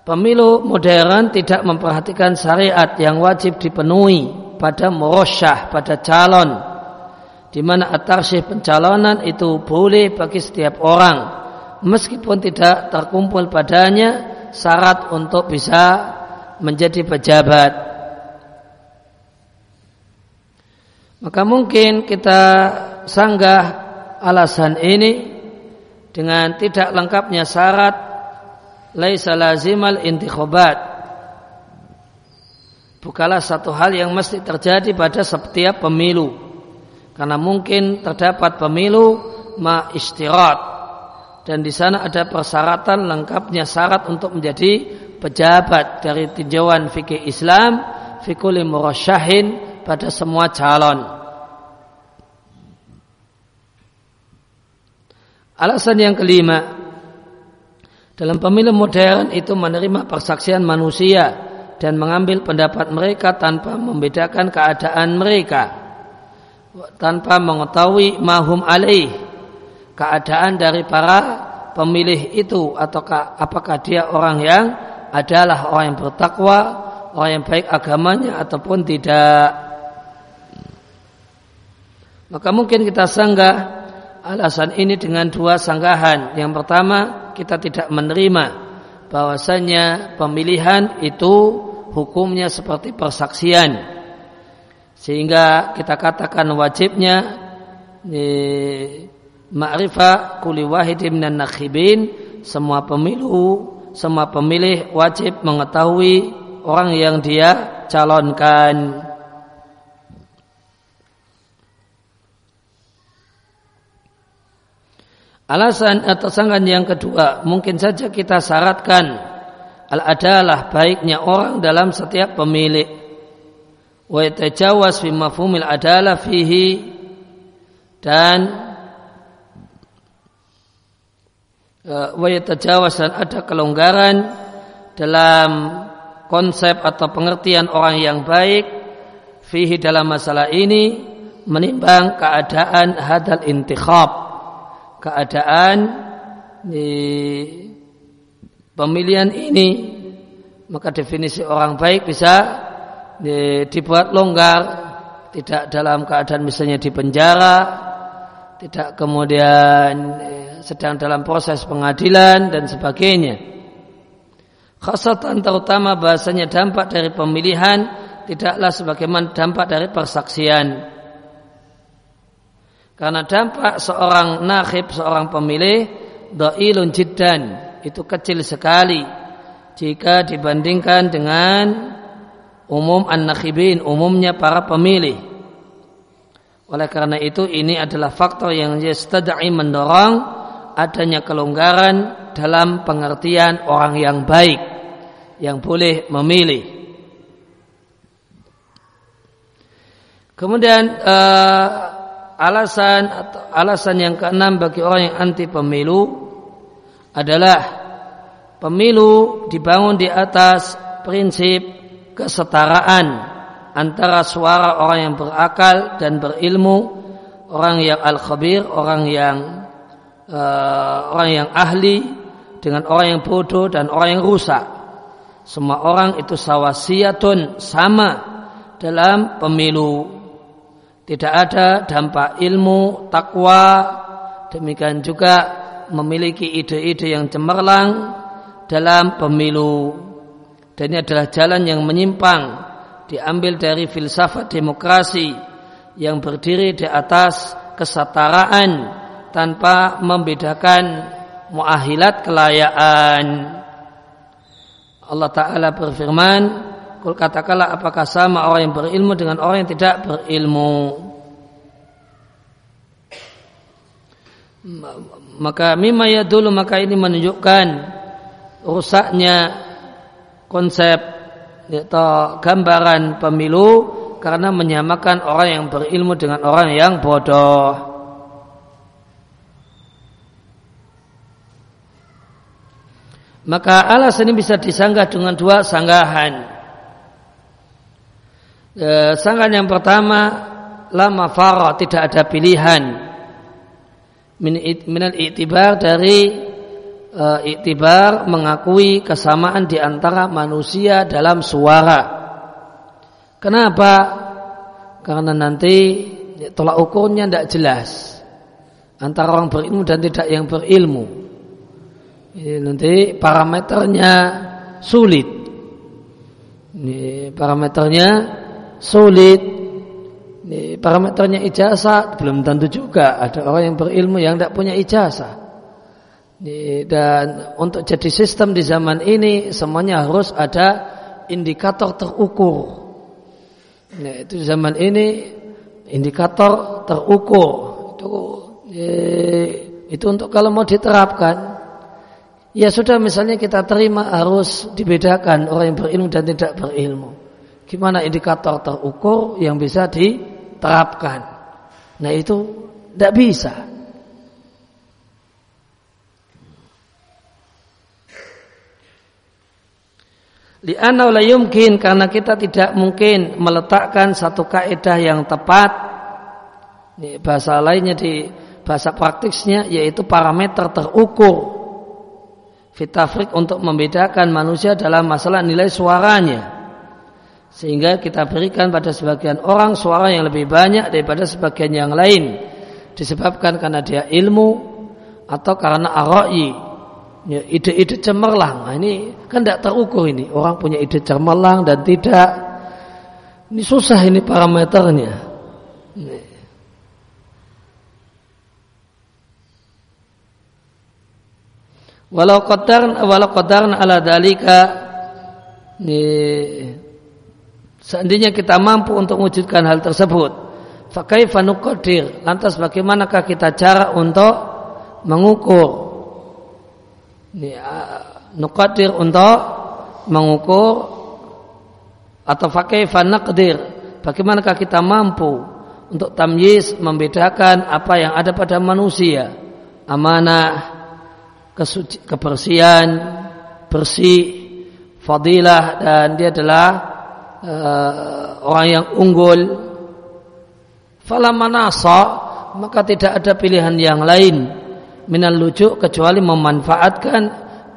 pemilu modern tidak memperhatikan syariat yang wajib dipenuhi pada murosyah, pada calon di mana atarsih pencalonan itu boleh bagi setiap orang meskipun tidak terkumpul padanya syarat untuk bisa menjadi pejabat. Maka mungkin kita sanggah alasan ini dengan tidak lengkapnya syarat laisa lazimal intikhabat bukanlah satu hal yang mesti terjadi pada setiap pemilu karena mungkin terdapat pemilu ma istirat dan di sana ada persyaratan lengkapnya syarat untuk menjadi pejabat dari tinjauan fikih Islam fikul murasyahin pada semua calon. Alasan yang kelima, dalam pemilu modern itu menerima persaksian manusia dan mengambil pendapat mereka tanpa membedakan keadaan mereka, tanpa mengetahui mahum alaih, keadaan dari para pemilih itu ataukah apakah dia orang yang adalah orang yang bertakwa, orang yang baik agamanya ataupun tidak. Maka mungkin kita sanggah alasan ini dengan dua sanggahan. Yang pertama, kita tidak menerima bahwasanya pemilihan itu hukumnya seperti persaksian. Sehingga kita katakan wajibnya ma'rifah kuli wahidin minan nakhibin semua pemilu semua pemilih wajib mengetahui orang yang dia calonkan. Alasan atau sangan yang kedua, mungkin saja kita syaratkan al-adalah baiknya orang dalam setiap pemilik. Wa yatajawaz fi mafhumil adalah fihi dan e, wa yatajawaz dan ada kelonggaran dalam konsep atau pengertian orang yang baik fihi dalam masalah ini menimbang keadaan hadal intikhab keadaan di pemilihan ini. Maka definisi orang baik bisa dibuat longgar tidak dalam keadaan misalnya di penjara tidak kemudian eh, sedang dalam proses pengadilan dan sebagainya. Khasatan terutama bahasanya dampak dari pemilihan tidaklah sebagaimana dampak dari persaksian. Karena dampak seorang nakhib, seorang pemilih, do'ilun jiddan, itu kecil sekali jika dibandingkan dengan umum an-nakhibin, umumnya para pemilih. Oleh karena itu ini adalah faktor yang yastadai mendorong adanya kelonggaran dalam pengertian orang yang baik yang boleh memilih. Kemudian uh, alasan atau alasan yang keenam bagi orang yang anti pemilu adalah pemilu dibangun di atas prinsip kesetaraan antara suara orang yang berakal dan berilmu, orang yang al-khabir, orang yang uh, orang yang ahli dengan orang yang bodoh dan orang yang rusak. Semua orang itu sawasiyatun sama dalam pemilu tidak ada dampak ilmu, takwa, demikian juga memiliki ide-ide yang cemerlang dalam pemilu. Dan ini adalah jalan yang menyimpang diambil dari filsafat demokrasi yang berdiri di atas kesetaraan tanpa membedakan muahilat kelayaan. Allah Ta'ala berfirman, Kul katakanlah apakah sama orang yang berilmu dengan orang yang tidak berilmu. maka mimma dulu maka ini menunjukkan rusaknya konsep atau gambaran pemilu karena menyamakan orang yang berilmu dengan orang yang bodoh. Maka alas ini bisa disanggah dengan dua sanggahan. E, sanggahan yang pertama, lama farah tidak ada pilihan minal iktibar dari uh, iktibar mengakui kesamaan di antara manusia dalam suara. Kenapa? Karena nanti tolak ukurnya tidak jelas antara orang berilmu dan tidak yang berilmu. Ini nanti parameternya sulit. Ini parameternya sulit ini parameternya ijazah belum tentu juga ada orang yang berilmu yang tidak punya ijazah. Dan untuk jadi sistem di zaman ini semuanya harus ada indikator terukur. Nah, itu zaman ini indikator terukur itu itu untuk kalau mau diterapkan ya sudah misalnya kita terima harus dibedakan orang yang berilmu dan tidak berilmu. Gimana indikator terukur yang bisa di terapkan. Nah itu tidak bisa. Lianna la yumkin karena kita tidak mungkin meletakkan satu kaidah yang tepat. Ini bahasa lainnya di bahasa praktisnya yaitu parameter terukur fitafrik untuk membedakan manusia dalam masalah nilai suaranya. Sehingga kita berikan pada sebagian orang suara yang lebih banyak daripada sebagian yang lain. Disebabkan karena dia ilmu atau karena arai. Ya, ide-ide cemerlang. Nah, ini kan tidak terukur ini. Orang punya ide cemerlang dan tidak. Ini susah ini parameternya. Ini. Walau qadar walau qadar ala dalika ini Seandainya kita mampu untuk mewujudkan hal tersebut, fakaifa nuqaddir? Lantas bagaimanakah kita cara untuk mengukur? Ini nuqaddir untuk mengukur atau fakaifa naqdir? Bagaimanakah kita mampu untuk tamyiz membedakan apa yang ada pada manusia? Amanah, kesuci, kebersihan, bersih, fadilah dan dia adalah uh, orang yang unggul fala manasa maka tidak ada pilihan yang lain minal lucu kecuali memanfaatkan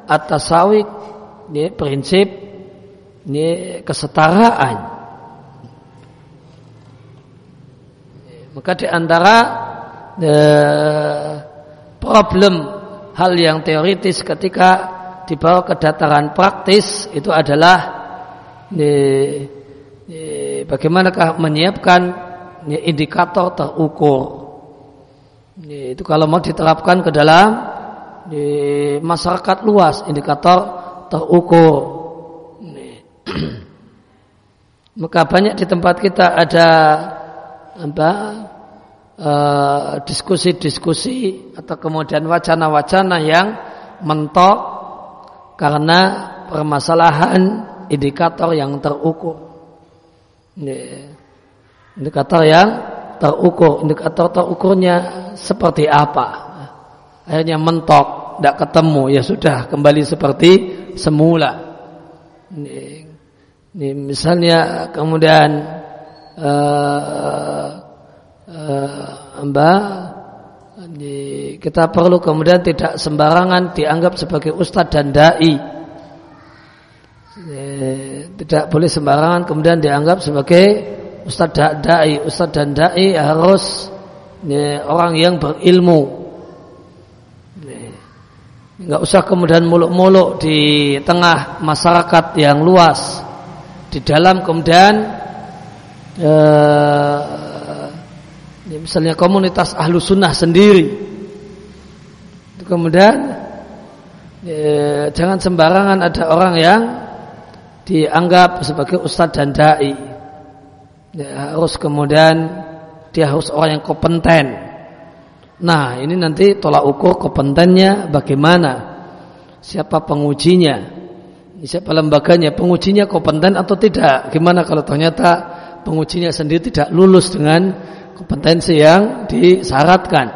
atas sawik ini prinsip ini kesetaraan maka di antara uh, problem hal yang teoritis ketika dibawa ke dataran praktis itu adalah bagaimanakah menyiapkan indikator terukur. Itu kalau mau diterapkan ke dalam masyarakat luas indikator terukur. Maka banyak di tempat kita ada apa eh, diskusi-diskusi atau kemudian wacana-wacana yang mentok karena permasalahan indikator yang terukur. Indikator yang terukur. Indikator terukurnya seperti apa? Akhirnya mentok, tidak ketemu. Ya sudah, kembali seperti semula. Ini, ini misalnya kemudian uh, uh, mbak kita perlu kemudian tidak sembarangan dianggap sebagai ustadz dan dai tidak boleh sembarangan kemudian dianggap sebagai ustadz dai ustadz dan dai harus ya, orang yang berilmu. Nggak usah kemudian muluk-muluk di tengah masyarakat yang luas. Di dalam kemudian ya, misalnya komunitas ahlu sunnah sendiri. Kemudian eh, jangan sembarangan ada orang yang dianggap sebagai ustadz dan dai. Ya, harus kemudian dia harus orang yang kompeten. Nah, ini nanti tolak ukur kompetennya bagaimana? Siapa pengujinya? Siapa lembaganya? Pengujinya kompeten atau tidak? Gimana kalau ternyata pengujinya sendiri tidak lulus dengan kompetensi yang disyaratkan?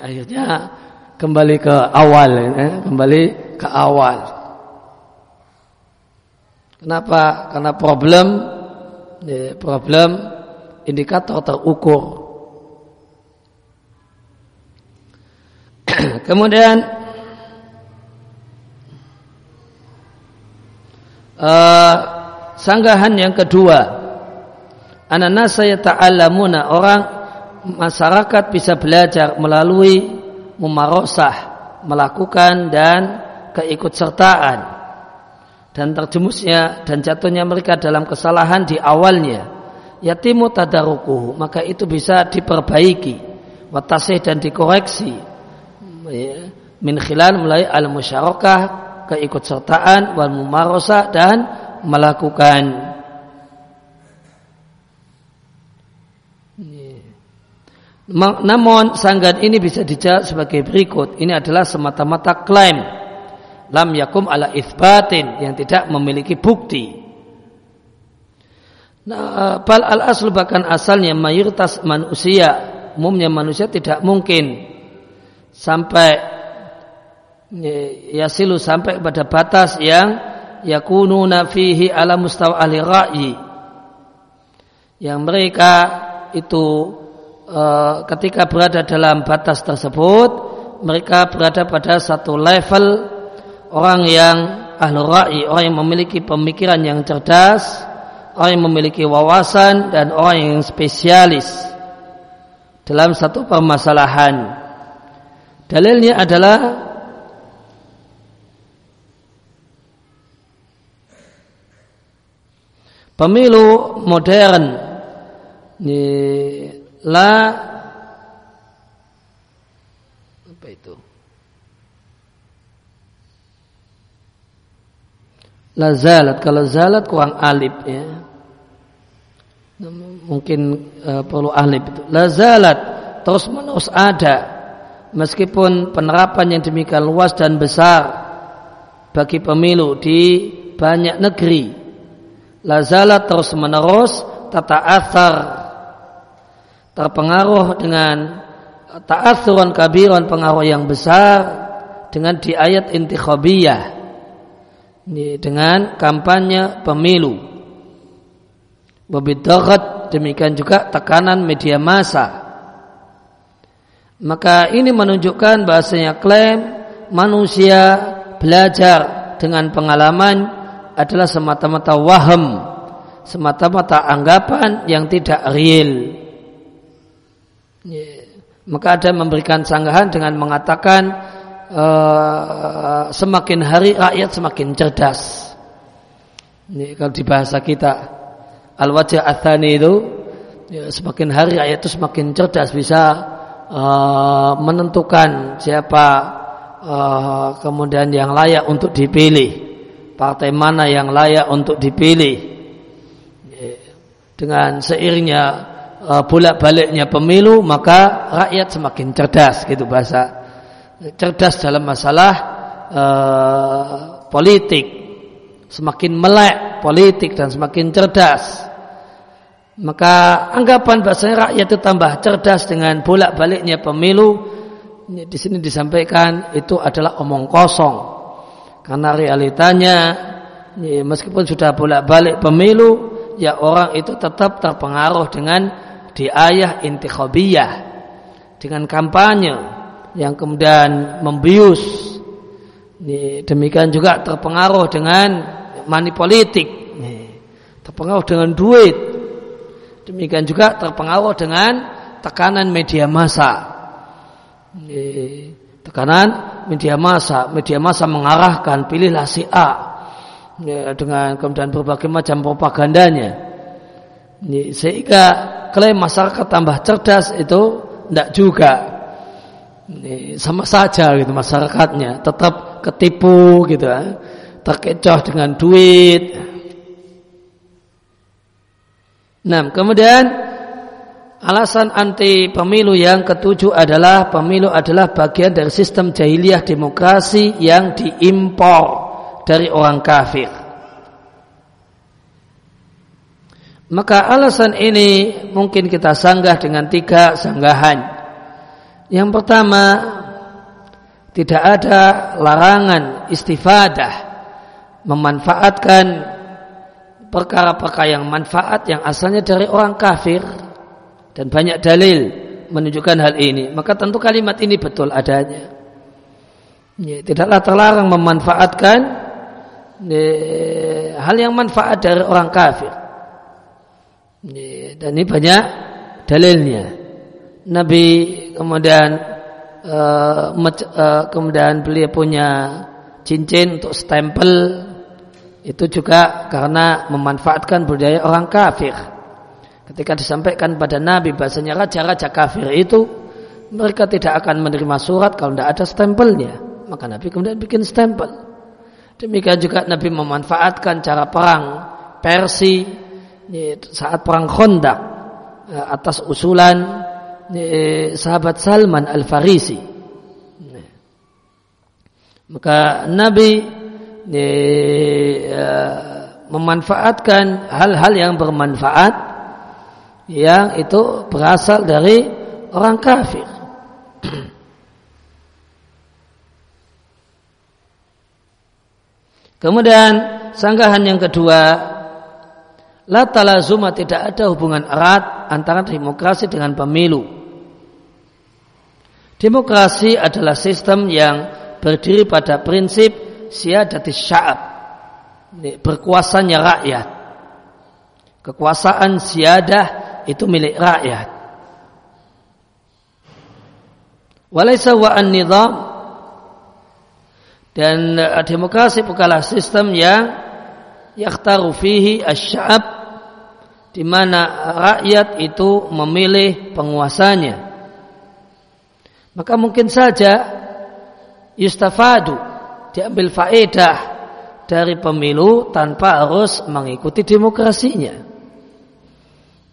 Akhirnya kembali ke awal, ya, kembali ke awal. Kenapa? Karena problem, problem indikator terukur. Kemudian uh, sanggahan yang kedua, anak saya ta'allamuna orang masyarakat bisa belajar melalui mumarosah melakukan dan keikutsertaan dan terjemusnya dan jatuhnya mereka dalam kesalahan di awalnya. Yatimu tadarukuhu maka itu bisa diperbaiki. Watasih dan dikoreksi. Ya, min khilal mulai al musyarakah keikutsertaan wal mumarosah dan melakukan. Namun sanggahan ini bisa dijawab sebagai berikut. Ini adalah semata-mata klaim. Lam yakum ala ithbatin yang tidak memiliki bukti. Nah, bal al aslu bahkan asalnya mayoritas manusia, umumnya manusia tidak mungkin sampai ya, yasilu sampai pada batas yang yakununa fihi ala mustawa ahli ra'yi yang mereka itu Eh, ketika berada dalam batas tersebut mereka berada pada satu level orang yang ahlu ra'i, orang yang memiliki pemikiran yang cerdas, orang yang memiliki wawasan dan orang yang spesialis dalam satu permasalahan. Dalilnya adalah pemilu modern la apa itu la zalat kalau zalat kurang alif ya. Mungkin uh, perlu alif itu. La zalat terus menerus ada. Meskipun penerapan yang demikian luas dan besar bagi pemilu di banyak negeri. La zalat terus menerus tata asar terpengaruh dengan ta'athuran kabiran pengaruh yang besar dengan di ayat intikhabiyah dengan kampanye pemilu. Wabidagat demikian juga tekanan media massa. Maka ini menunjukkan bahasanya klaim manusia belajar dengan pengalaman adalah semata-mata waham semata-mata anggapan yang tidak real. Maka ada memberikan sanggahan dengan mengatakan uh, semakin hari rakyat semakin cerdas. Ini kalau di bahasa kita al wajah athani itu ya, semakin hari rakyat itu semakin cerdas bisa uh, menentukan siapa uh, kemudian yang layak untuk dipilih partai mana yang layak untuk dipilih ya, dengan seiringnya bolak-baliknya pemilu maka rakyat semakin cerdas gitu bahasa cerdas dalam masalah uh, politik. Semakin melek politik dan semakin cerdas. Maka anggapan bahasanya rakyat itu tambah cerdas dengan bolak-baliknya pemilu di sini disampaikan itu adalah omong kosong. Karena realitanya meskipun sudah bolak-balik pemilu ya orang itu tetap terpengaruh dengan di ayah intikhabiyah dengan kampanye yang kemudian membius. Demikian juga terpengaruh dengan money politik. Terpengaruh dengan duit. Demikian juga terpengaruh dengan tekanan media massa. Tekanan media massa. Media massa mengarahkan pilihlah si A. Dengan kemudian berbagai macam propagandanya. Sehingga klaim masyarakat tambah cerdas itu tidak juga sama saja gitu masyarakatnya tetap ketipu gitu ya. terkecoh dengan duit nah kemudian Alasan anti pemilu yang ketujuh adalah pemilu adalah bagian dari sistem jahiliyah demokrasi yang diimpor dari orang kafir. Maka alasan ini mungkin kita sanggah dengan tiga sanggahan. Yang pertama, tidak ada larangan istifadah memanfaatkan perkara-perkara yang manfaat yang asalnya dari orang kafir dan banyak dalil menunjukkan hal ini. Maka tentu kalimat ini betul adanya. Ya, tidaklah terlarang memanfaatkan hal yang manfaat dari orang kafir. Dan ini banyak dalilnya Nabi kemudian uh, uh, kemudian beliau punya cincin untuk stempel itu juga karena memanfaatkan budaya orang kafir Ketika disampaikan pada Nabi bahasanya raja-raja kafir itu mereka tidak akan menerima surat kalau tidak ada stempelnya. Maka Nabi kemudian bikin stempel. Demikian juga Nabi memanfaatkan cara perang Persi saat perang Khandaq eh, atas usulan sahabat Salman Al-Farisi. Maka Nabi eh, memanfaatkan hal-hal yang bermanfaat yang itu berasal dari orang kafir. Kemudian sanggahan yang kedua, la talazuma tidak ada hubungan erat antara demokrasi dengan pemilu. Demokrasi adalah sistem yang berdiri pada prinsip siadati sya'ab, berkuasanya rakyat. Kekuasaan siadah itu milik rakyat. Walaysa wa an-nizam dan uh, demokrasi bukanlah sistem yang yakhtaru fihi asy-sya'ab di mana rakyat itu memilih penguasanya. Maka mungkin saja yustafadu diambil faedah dari pemilu tanpa harus mengikuti demokrasinya.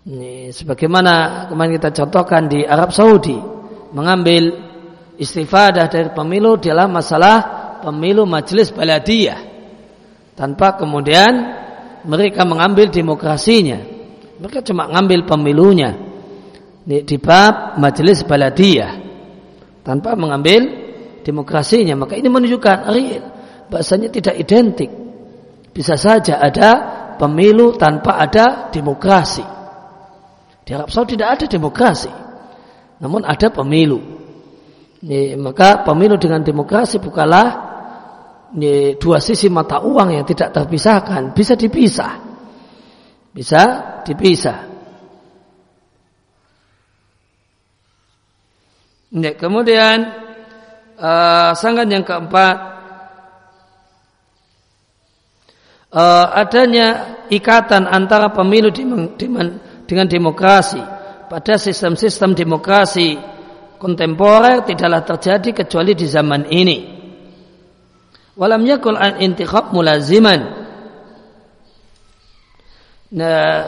Ini sebagaimana kemarin kita contohkan di Arab Saudi mengambil istifadah dari pemilu dalam masalah pemilu majelis baladiyah. Tanpa kemudian mereka mengambil demokrasinya. Mereka cuma mengambil pemilunya. Di, bab majelis baladiyah tanpa mengambil demokrasinya maka ini menunjukkan real bahasanya tidak identik bisa saja ada pemilu tanpa ada demokrasi di Arab Saudi tidak ada demokrasi. Namun ada pemilu. Ini, maka pemilu dengan demokrasi bukanlah ini, dua sisi mata uang yang tidak terpisahkan. Bisa dipisah. Bisa dipisah. Ini, kemudian uh, sangat yang keempat uh, adanya ikatan antara pemilu di, di, dengan demokrasi. Pada sistem-sistem demokrasi kontemporer tidaklah terjadi kecuali di zaman ini. Walam yakul an intikhab mulaziman. Nah,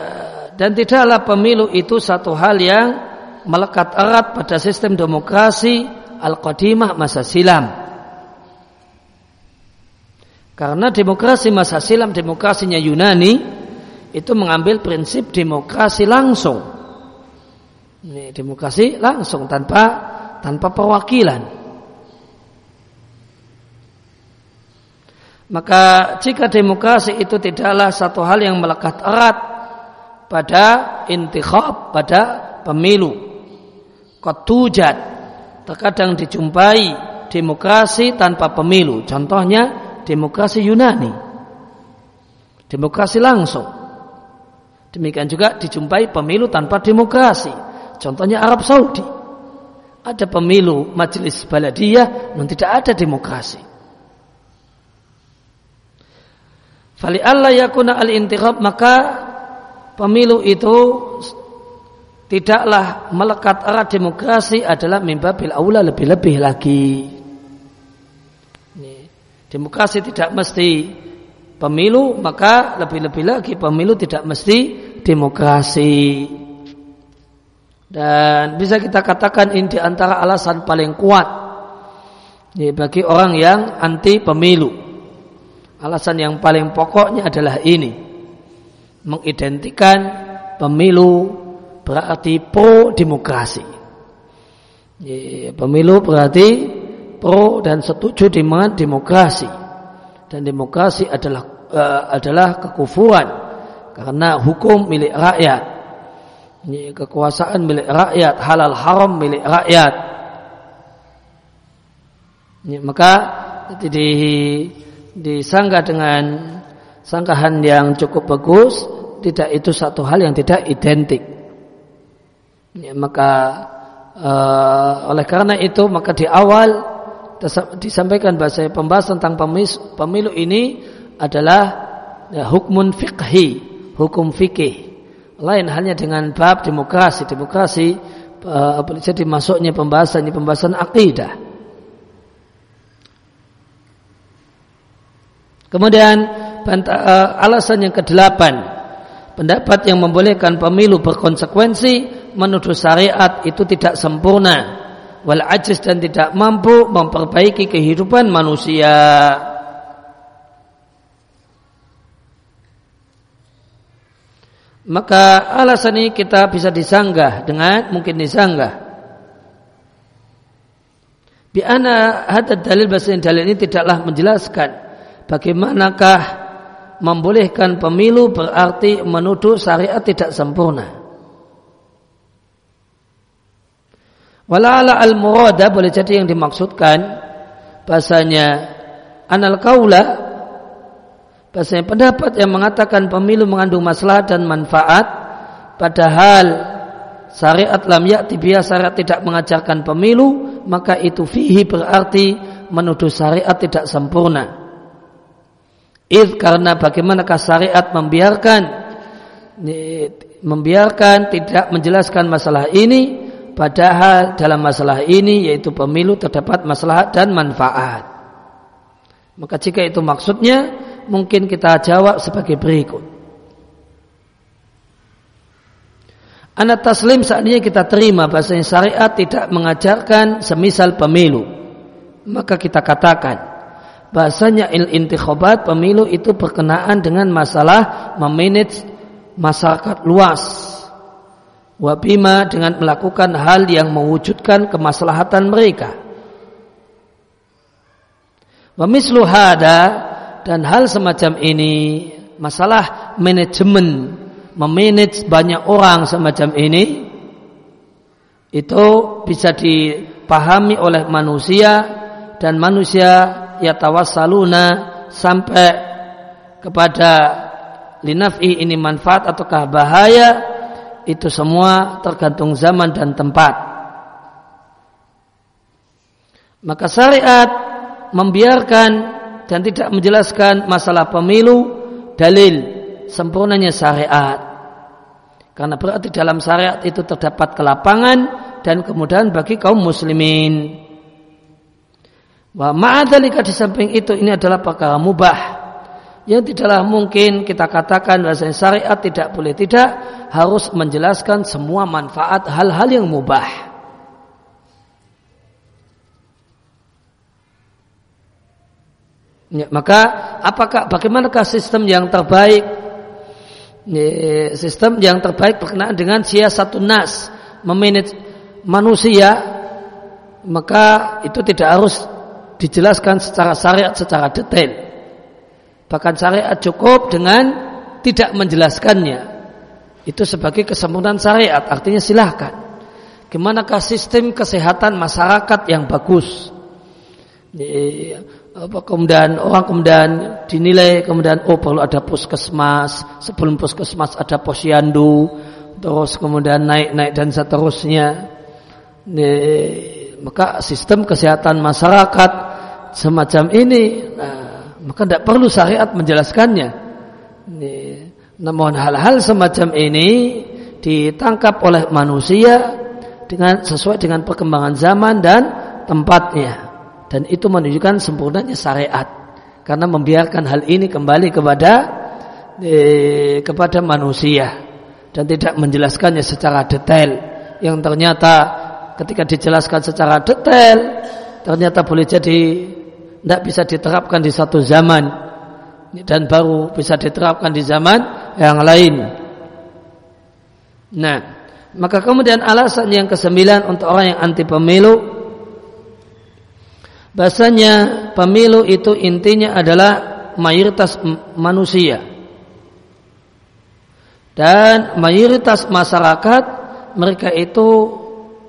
dan tidaklah pemilu itu satu hal yang melekat erat pada sistem demokrasi al-qadimah masa silam. Karena demokrasi masa silam, demokrasinya Yunani, itu mengambil prinsip demokrasi langsung. Ini demokrasi langsung tanpa tanpa perwakilan. Maka jika demokrasi itu tidaklah satu hal yang melekat erat pada intikhab, pada pemilu. Kotujat terkadang dijumpai demokrasi tanpa pemilu. Contohnya demokrasi Yunani. Demokrasi langsung. Demikian juga dijumpai pemilu tanpa demokrasi. Contohnya Arab Saudi. Ada pemilu majelis baladiyah namun tidak ada demokrasi. Fali Allah yakuna al maka pemilu itu tidaklah melekat erat demokrasi adalah mimbabil aula lebih-lebih lagi. Demokrasi tidak mesti pemilu maka lebih-lebih lagi pemilu tidak mesti demokrasi Dan bisa kita katakan ini di antara alasan paling kuat ya, bagi orang yang anti pemilu. Alasan yang paling pokoknya adalah ini. Mengidentikan pemilu berarti pro demokrasi. Pemilu berarti pro dan setuju dengan demokrasi. Dan demokrasi adalah uh, adalah kekufuran karena hukum milik rakyat kekuasaan milik rakyat, halal haram milik rakyat. Maka di, disangka dengan sangkahan yang cukup bagus, tidak itu satu hal yang tidak identik. Ini, maka uh, oleh karena itu maka di awal disampaikan bahasa pembahasan tentang pemilu, ini adalah ya, hukmun fikhi, hukum fikih lain halnya dengan bab demokrasi. Demokrasi uh, jadi masuknya pembahasan ini pembahasan akidah. Kemudian uh, alasan yang kedelapan, pendapat yang membolehkan pemilu berkonsekuensi menuduh syariat itu tidak sempurna, wal ajiz dan tidak mampu memperbaiki kehidupan manusia. maka alasan ini kita bisa disanggah dengan mungkin disanggah Biana hadad dalil bahasa dalil ini tidaklah menjelaskan bagaimanakah membolehkan pemilu berarti menuduh syariat tidak sempurna. Wala'ala al-murada boleh jadi yang dimaksudkan bahasanya anal kaula Bahasanya pendapat yang mengatakan pemilu mengandung masalah dan manfaat padahal syariat lam yakti syariat tidak mengajarkan pemilu maka itu fihi berarti menuduh syariat tidak sempurna. Id karena bagaimanakah syariat membiarkan membiarkan tidak menjelaskan masalah ini padahal dalam masalah ini yaitu pemilu terdapat masalah dan manfaat. Maka jika itu maksudnya mungkin kita jawab sebagai berikut. Anak taslim saatnya kita terima bahasanya syariat tidak mengajarkan semisal pemilu. Maka kita katakan bahasanya il intikhabat pemilu itu berkenaan dengan masalah memanage masyarakat luas. Wabima dengan melakukan hal yang mewujudkan kemaslahatan mereka. Wamislu hada dan hal semacam ini masalah manajemen memanage banyak orang semacam ini itu bisa dipahami oleh manusia dan manusia ya tawassaluna sampai kepada linafi ini manfaat ataukah bahaya itu semua tergantung zaman dan tempat maka syariat membiarkan dan tidak menjelaskan masalah pemilu dalil sempurnanya syariat. Karena berarti dalam syariat itu terdapat kelapangan dan kemudahan bagi kaum muslimin. Wa ma'adzalika di samping itu ini adalah perkara mubah. Yang tidaklah mungkin kita katakan bahasa syariat tidak boleh tidak harus menjelaskan semua manfaat hal-hal yang mubah. Ya, maka apakah bagaimanakah sistem yang terbaik? Ya, sistem yang terbaik berkenaan dengan satu nas memanage manusia maka itu tidak harus dijelaskan secara syariat secara detail. Bahkan syariat cukup dengan tidak menjelaskannya. Itu sebagai kesempurnaan syariat, artinya silahkan. Gimanakah sistem kesehatan masyarakat yang bagus? Kemudian orang kemudian dinilai kemudian oh perlu ada puskesmas sebelum puskesmas ada posyandu terus kemudian naik naik dan seterusnya maka sistem kesehatan masyarakat semacam ini nah, maka tidak perlu syariat menjelaskannya Ini, namun hal-hal semacam ini ditangkap oleh manusia dengan sesuai dengan perkembangan zaman dan tempatnya. Dan itu menunjukkan sempurnanya syariat. Karena membiarkan hal ini kembali kepada eh, kepada manusia. Dan tidak menjelaskannya secara detail. Yang ternyata ketika dijelaskan secara detail ternyata boleh jadi tidak bisa diterapkan di satu zaman. Dan baru bisa diterapkan di zaman yang lain. Nah, maka kemudian alasan yang kesembilan untuk orang yang anti pemilu bahasanya pemilu itu intinya adalah mayoritas manusia dan mayoritas masyarakat mereka itu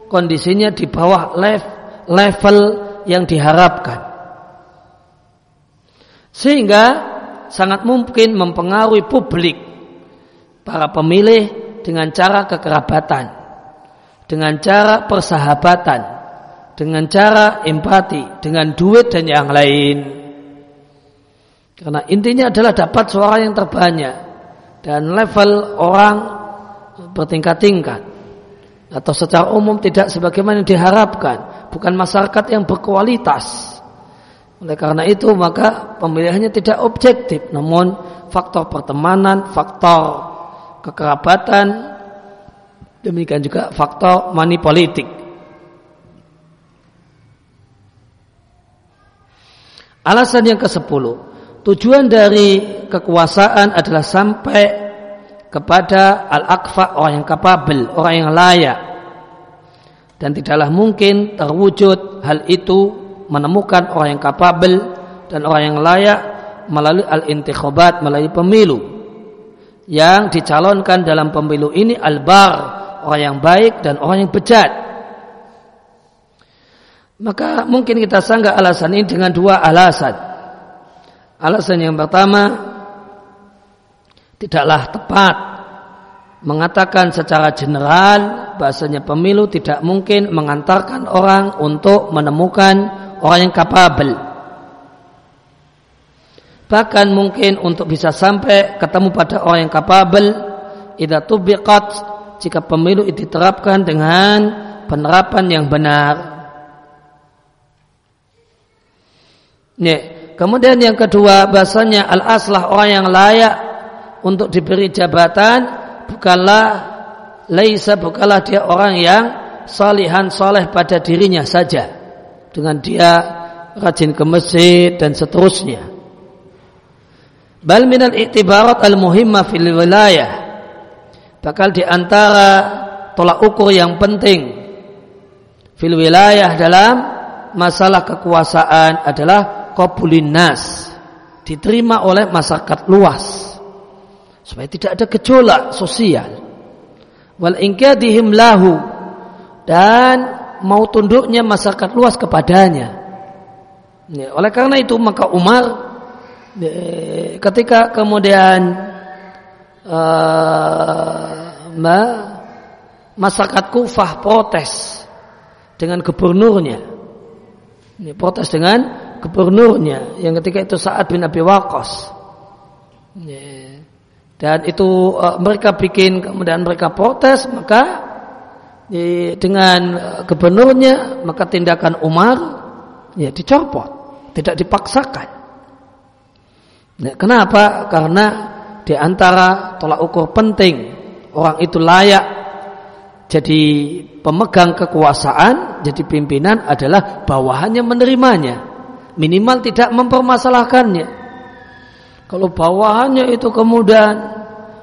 kondisinya di bawah level yang diharapkan. Sehingga sangat mungkin mempengaruhi publik para pemilih dengan cara kekerabatan, dengan cara persahabatan, dengan cara empati, dengan duit dan yang lain. Karena intinya adalah dapat suara yang terbanyak dan level orang bertingkat-tingkat atau secara umum tidak sebagaimana yang diharapkan, bukan masyarakat yang berkualitas. Oleh karena itu maka pemilihannya tidak objektif, namun faktor pertemanan, faktor kekerabatan, demikian juga faktor money politik. Alasan yang ke-10, tujuan dari kekuasaan adalah sampai kepada al-akfa orang yang kapabel, orang yang layak. Dan tidaklah mungkin terwujud hal itu menemukan orang yang kapabel dan orang yang layak melalui al-intikhabat, melalui pemilu. Yang dicalonkan dalam pemilu ini al-bar, orang yang baik dan orang yang bejat. Maka mungkin kita sanggah alasan ini dengan dua alasan. Alasan yang pertama, tidaklah tepat mengatakan secara general bahasanya pemilu tidak mungkin mengantarkan orang untuk menemukan orang yang kapabel. Bahkan mungkin untuk bisa sampai ketemu pada orang yang kapabel, idza tubiqat jika pemilu itu diterapkan dengan penerapan yang benar. Nih, kemudian yang kedua bahasanya al-aslah orang yang layak untuk diberi jabatan bukanlah laisa bukanlah dia orang yang salihan soleh pada dirinya saja dengan dia rajin ke masjid dan seterusnya bal minal i'tibarat al muhimmah fil wilayah. Bakal di antara tolak ukur yang penting fil wilayah dalam masalah kekuasaan adalah qabulin nas. Diterima oleh masyarakat luas. Supaya tidak ada gejolak sosial. Wal ingkadihim lahu. Dan mau tunduknya masyarakat luas kepadanya. Ya, oleh karena itu maka Umar ketika kemudian uh, masyarakat Kufah protes dengan gubernurnya. Ini protes dengan gubernurnya yang ketika itu saat bin Abi Waqqas. Dan itu uh, mereka bikin kemudian mereka protes maka di, dengan uh, gubernurnya maka tindakan Umar ya dicopot tidak dipaksakan nah, kenapa karena di antara tolak ukur penting orang itu layak jadi pemegang kekuasaan jadi pimpinan adalah bawahannya menerimanya minimal tidak mempermasalahkannya kalau bawahannya itu kemudian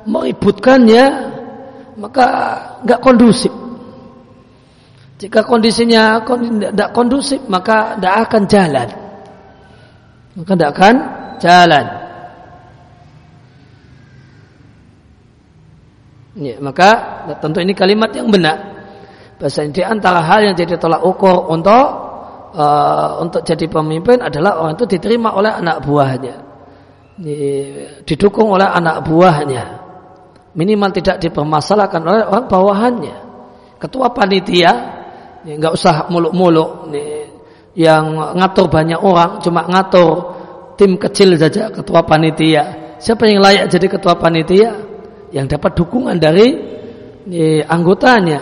meributkannya, maka nggak kondusif. Jika kondisinya tidak kondusif, maka tidak akan jalan. Maka tidak akan jalan. Ya, maka tentu ini kalimat yang benar. Bahasa di antara hal yang jadi tolak ukur untuk uh, untuk jadi pemimpin adalah orang itu diterima oleh anak buahnya. Didukung oleh anak buahnya. Minimal tidak dipermasalahkan oleh orang bawahannya. Ketua panitia nggak usah muluk-muluk yang ngatur banyak orang cuma ngatur tim kecil saja ketua panitia. Siapa yang layak jadi ketua panitia yang dapat dukungan dari anggotanya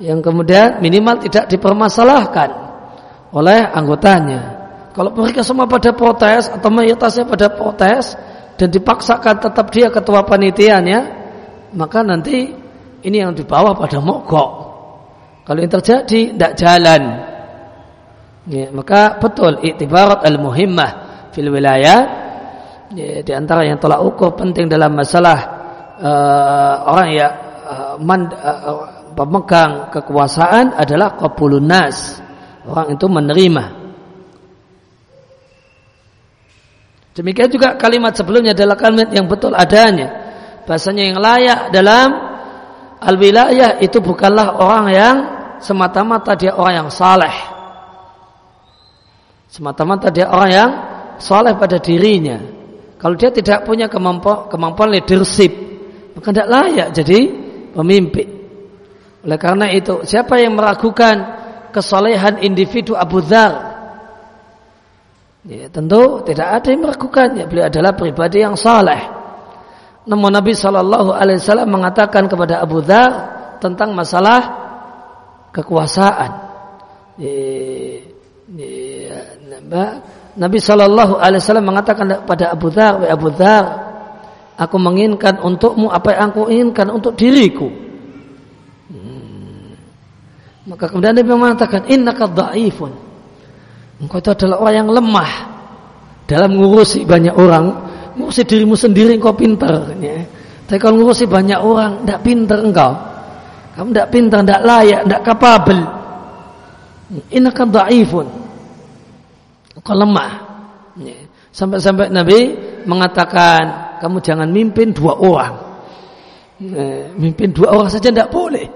yang kemudian minimal tidak dipermasalahkan oleh anggotanya kalau mereka semua pada protes atau mayoritasnya pada protes dan dipaksakan tetap dia ketua panitianya, maka nanti ini yang di bawah pada mogok. Kalau yang terjadi tidak jalan. Ya, maka betul iktibarat al-muhimmah fil wilayah ya, di antara yang telah ukur penting dalam masalah uh, orang yang uh, man, uh, pemegang kekuasaan adalah qabulun nas. Orang itu menerima. Demikian juga kalimat sebelumnya adalah kalimat yang betul adanya. Bahasanya yang layak dalam al-wilayah itu bukanlah orang yang semata-mata dia orang yang saleh Semata-mata dia orang yang soleh pada dirinya. Kalau dia tidak punya kemampuan, kemampuan leadership, maka tidak layak jadi pemimpin. Oleh karena itu, siapa yang meragukan kesolehan individu Abu Dhar? Ya, tentu tidak ada yang meragukannya. Beliau adalah pribadi yang saleh. Namun Nabi Shallallahu Alaihi Wasallam mengatakan kepada Abu Dhar tentang masalah kekuasaan. Ya, ya, Nabi Shallallahu Alaihi Wasallam mengatakan pada Abu Dhar, Abu Dhar, aku menginginkan untukmu apa yang aku inginkan untuk diriku. Hmm. Maka kemudian Nabi mengatakan, Inna dhaifun. Engkau itu adalah orang yang lemah dalam ngurusi banyak orang. Ngurusi dirimu sendiri engkau pintar. Ya. Tapi kalau ngurusi banyak orang, tidak pintar engkau. Kamu tidak pintar, tidak layak, tidak kapabel. Inna dhaifun kau lemah. Ya. Sampai-sampai Nabi mengatakan kamu jangan mimpin dua orang. Ya, mimpin dua orang saja tidak boleh.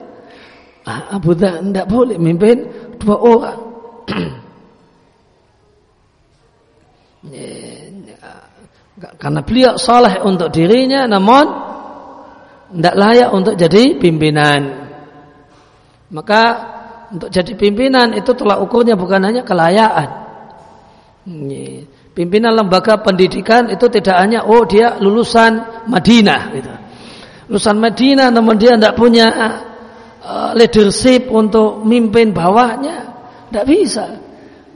Ah, Abu Dhar tidak boleh mimpin dua orang. Ya, karena beliau saleh untuk dirinya namun tidak layak untuk jadi pimpinan. Maka untuk jadi pimpinan itu telah ukurnya bukan hanya kelayakan Pimpinan lembaga pendidikan itu tidak hanya oh dia lulusan Madinah gitu. Lulusan Madinah namun dia tidak punya uh, leadership untuk mimpin bawahnya. Tidak bisa.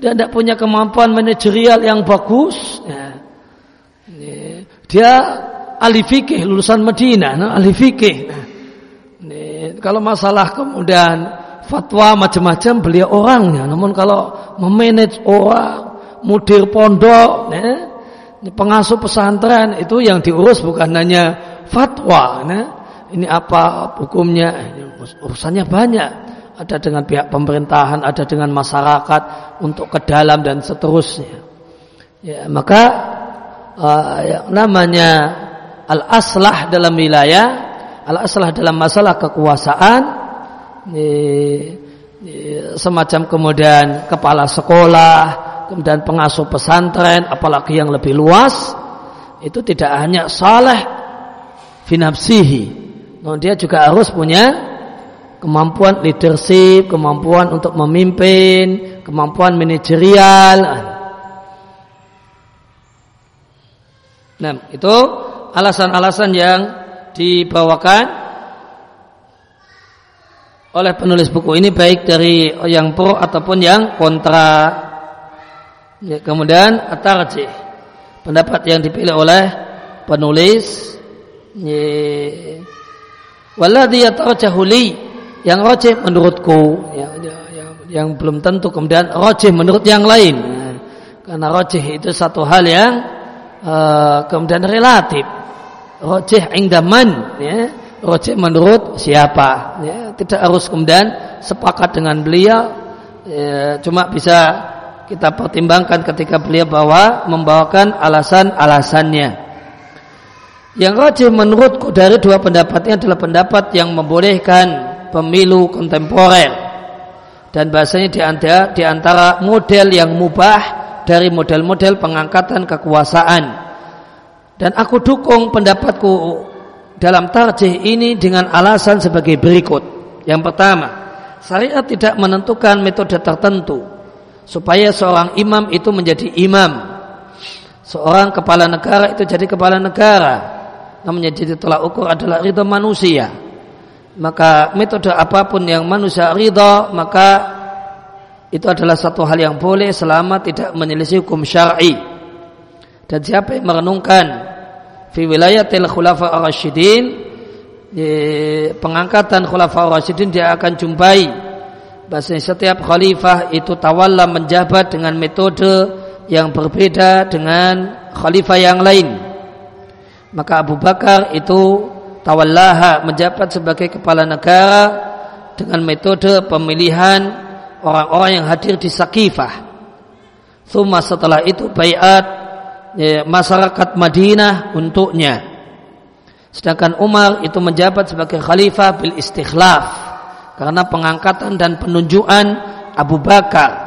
Dia tidak punya kemampuan manajerial yang bagus. Ya. Dia ahli fikih lulusan Madinah, nah, ahli fikih. Nah, kalau masalah kemudian fatwa macam-macam beliau orangnya. Namun kalau memanage orang mudir pondok, ya, pengasuh pesantren itu yang diurus bukan hanya fatwa, ya. ini apa hukumnya, urusannya banyak. Ada dengan pihak pemerintahan, ada dengan masyarakat untuk ke dalam dan seterusnya. Ya, maka uh, yang namanya al-aslah dalam wilayah, al-aslah dalam masalah kekuasaan, semacam kemudian kepala sekolah, kemudian pengasuh pesantren, apalagi yang lebih luas, itu tidak hanya saleh finapsihi, namun dia juga harus punya kemampuan leadership, kemampuan untuk memimpin, kemampuan manajerial. Nah, itu alasan-alasan yang dibawakan oleh penulis buku ini baik dari yang pro ataupun yang kontra Ya, kemudian at-tarjih. Pendapat yang dipilih oleh penulis ya, waladhi yatarjahu li yang rajih menurutku ya, ya, ya, yang belum tentu kemudian rajih menurut yang lain. Ya, karena rajih itu satu hal yang uh, kemudian relatif. Rajih ingdaman ya, rajih menurut siapa ya, tidak harus kemudian sepakat dengan beliau ya, cuma bisa kita pertimbangkan ketika beliau bawa membawakan alasan-alasannya. Yang rajin menurutku dari dua pendapatnya adalah pendapat yang membolehkan pemilu kontemporer dan bahasanya di antara, di antara model yang mubah dari model-model pengangkatan kekuasaan. Dan aku dukung pendapatku dalam tarjih ini dengan alasan sebagai berikut. Yang pertama, syariat tidak menentukan metode tertentu supaya seorang imam itu menjadi imam. Seorang kepala negara itu jadi kepala negara. Namanya jadi telah ukur adalah ridho manusia. Maka metode apa pun yang manusia ridho maka itu adalah satu hal yang boleh selama tidak menyelisih hukum syar'i. Dan siapa yang merenungkan fi wilayatil khulafa ar-rasyidin pengangkatan khulafa ar-rasyidin dia akan jumpai bahasanya setiap khalifah itu tawalla menjabat dengan metode yang berbeda dengan khalifah yang lain. Maka Abu Bakar itu tawallaha menjabat sebagai kepala negara dengan metode pemilihan orang-orang yang hadir di Sakifah. Thumma setelah itu bayat ya, masyarakat Madinah untuknya. Sedangkan Umar itu menjabat sebagai khalifah bil istikhlaf karena pengangkatan dan penunjukan Abu Bakar.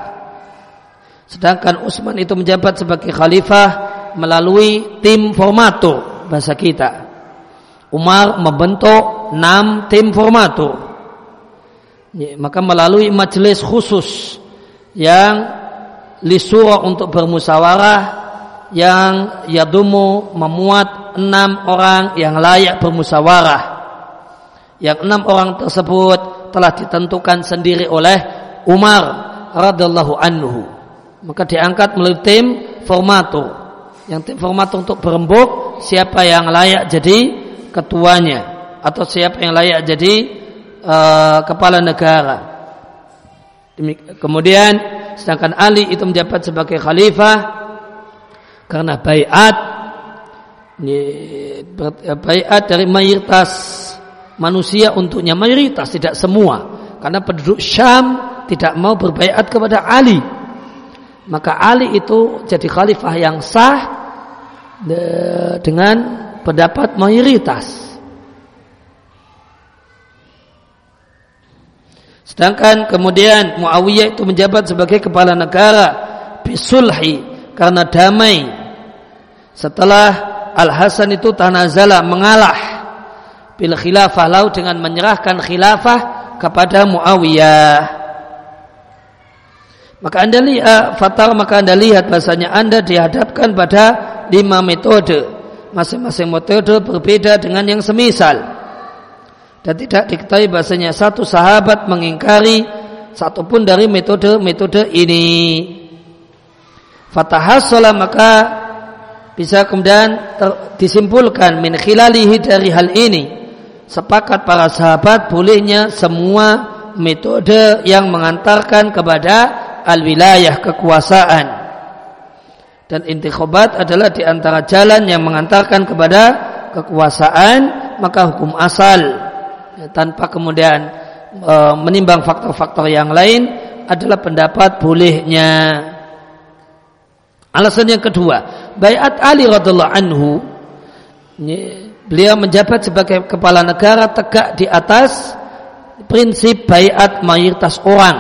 Sedangkan Utsman itu menjabat sebagai khalifah melalui tim formatur bahasa kita. Umar membentuk enam tim formatur. Ya, maka melalui majelis khusus yang lisura untuk bermusyawarah yang yadumu memuat enam orang yang layak bermusyawarah. Yang enam orang tersebut telah ditentukan sendiri oleh Umar radhiallahu anhu. Maka diangkat melalui tim formatur. Yang tim formatur untuk berembuk siapa yang layak jadi ketuanya atau siapa yang layak jadi uh, kepala negara. Kemudian sedangkan Ali itu menjabat sebagai khalifah karena bayat bayat dari mayoritas manusia untuknya mayoritas tidak semua. Karena penduduk Syam tidak mau berbaiat kepada Ali. Maka Ali itu jadi khalifah yang sah dengan pendapat mayoritas. Sedangkan kemudian Muawiyah itu menjabat sebagai kepala negara bisulhi karena damai. Setelah Al Hasan itu tanazala mengalah bil khilafah lau dengan menyerahkan khilafah kepada Muawiyah. Maka anda lihat fatal maka anda lihat bahasanya anda dihadapkan pada lima metode. Masing-masing metode berbeda dengan yang semisal. Dan tidak diketahui bahasanya satu sahabat mengingkari satupun dari metode-metode ini. Fatahassalah maka bisa kemudian disimpulkan min khilalihi dari hal ini sepakat para sahabat bolehnya semua metode yang mengantarkan kepada al-wilayah kekuasaan. Dan intikhobat adalah di antara jalan yang mengantarkan kepada kekuasaan maka hukum asal. Ya, tanpa kemudian e, menimbang faktor-faktor yang lain adalah pendapat bolehnya. Alasan yang kedua bayat Ali radhiallahu anhu Beliau menjabat sebagai kepala negara tegak di atas prinsip bayat mayoritas orang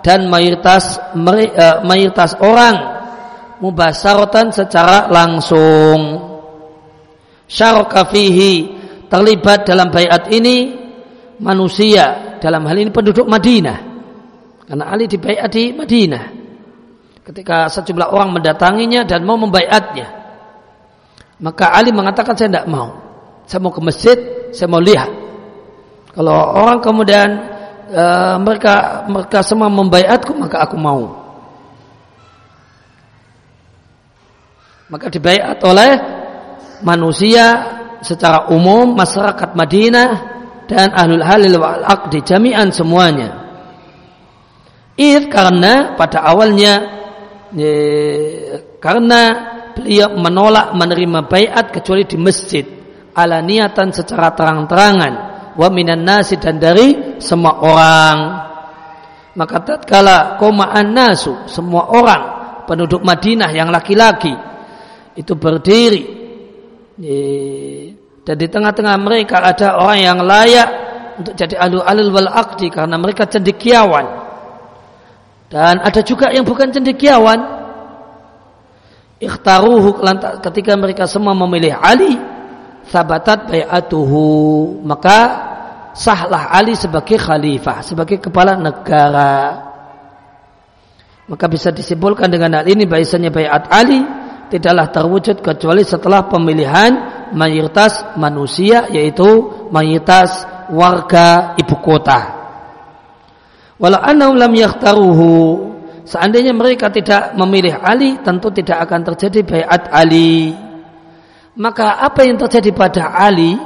dan mayoritas eh, mayoritas orang mubasaratan secara langsung. Syaraka fihi terlibat dalam bayat ini manusia dalam hal ini penduduk Madinah. Karena Ali dibayat di Madinah. Ketika sejumlah orang mendatanginya dan mau membayatnya. Maka Ali mengatakan saya tidak mau saya mau ke masjid, saya mau lihat. Kalau orang kemudian e, mereka mereka semua membayatku, maka aku mau. Maka dibayat oleh manusia secara umum, masyarakat Madinah dan ahlul halil wal aqdi jami'an semuanya. If karena pada awalnya ye, karena beliau menolak menerima bayat kecuali di masjid ala niatan secara terang-terangan. Wa minan nasi dan dari semua orang. Maka tatkala komaan nasu semua orang penduduk Madinah yang laki-laki itu berdiri. Dan di tengah-tengah mereka ada orang yang layak untuk jadi alu alul wal akdi karena mereka cendekiawan. Dan ada juga yang bukan cendekiawan. Ikhtaruhu ketika mereka semua memilih Ali sabatat bayatuhu. Maka sahlah Ali sebagai khalifah sebagai kepala negara. Maka bisa disimpulkan dengan hal ini bahasanya bayat Ali tidaklah terwujud kecuali setelah pemilihan mayoritas manusia yaitu mayoritas warga ibu kota. Walau annahum lam yakhtaruhu seandainya mereka tidak memilih Ali tentu tidak akan terjadi bayat Ali maka apa yang terjadi pada Ali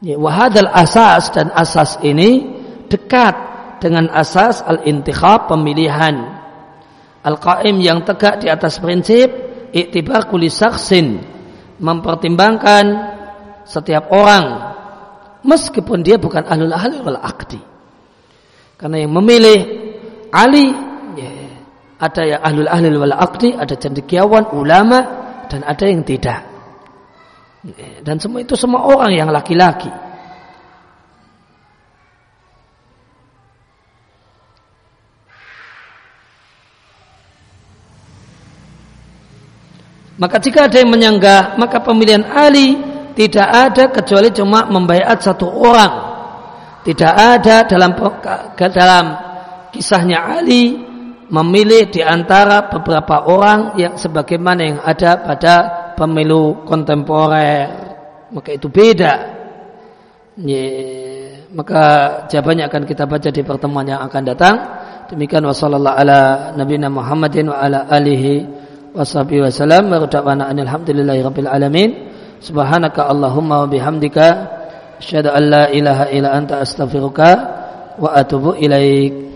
ya, wahadal asas dan asas ini dekat dengan asas al-intikhab pemilihan. Al-qaim yang tegak di atas prinsip iktibar kuli saksin mempertimbangkan setiap orang meskipun dia bukan ahlul ahli wal akdi. Karena yang memilih Ali ya, ada yang ahlul ahli wal akdi, ada cendekiawan, ulama dan ada yang tidak. Dan semua itu semua orang yang laki-laki. Maka jika ada yang menyanggah, maka pemilihan Ali tidak ada kecuali cuma membayar satu orang. Tidak ada dalam dalam kisahnya Ali memilih di antara beberapa orang yang sebagaimana yang ada pada pemilu kontemporer. Maka itu beda. Ye, maka jawabannya akan kita baca di pertemuan yang akan datang. Demikian wasallallahu ala nabiyina Muhammadin wa ala alihi washabihi wasallam wa da'wana alhamdulillahi rabbil alamin subhanaka allahumma wa bihamdika asyhadu an la ilaha illa anta astaghfiruka wa atubu ilaik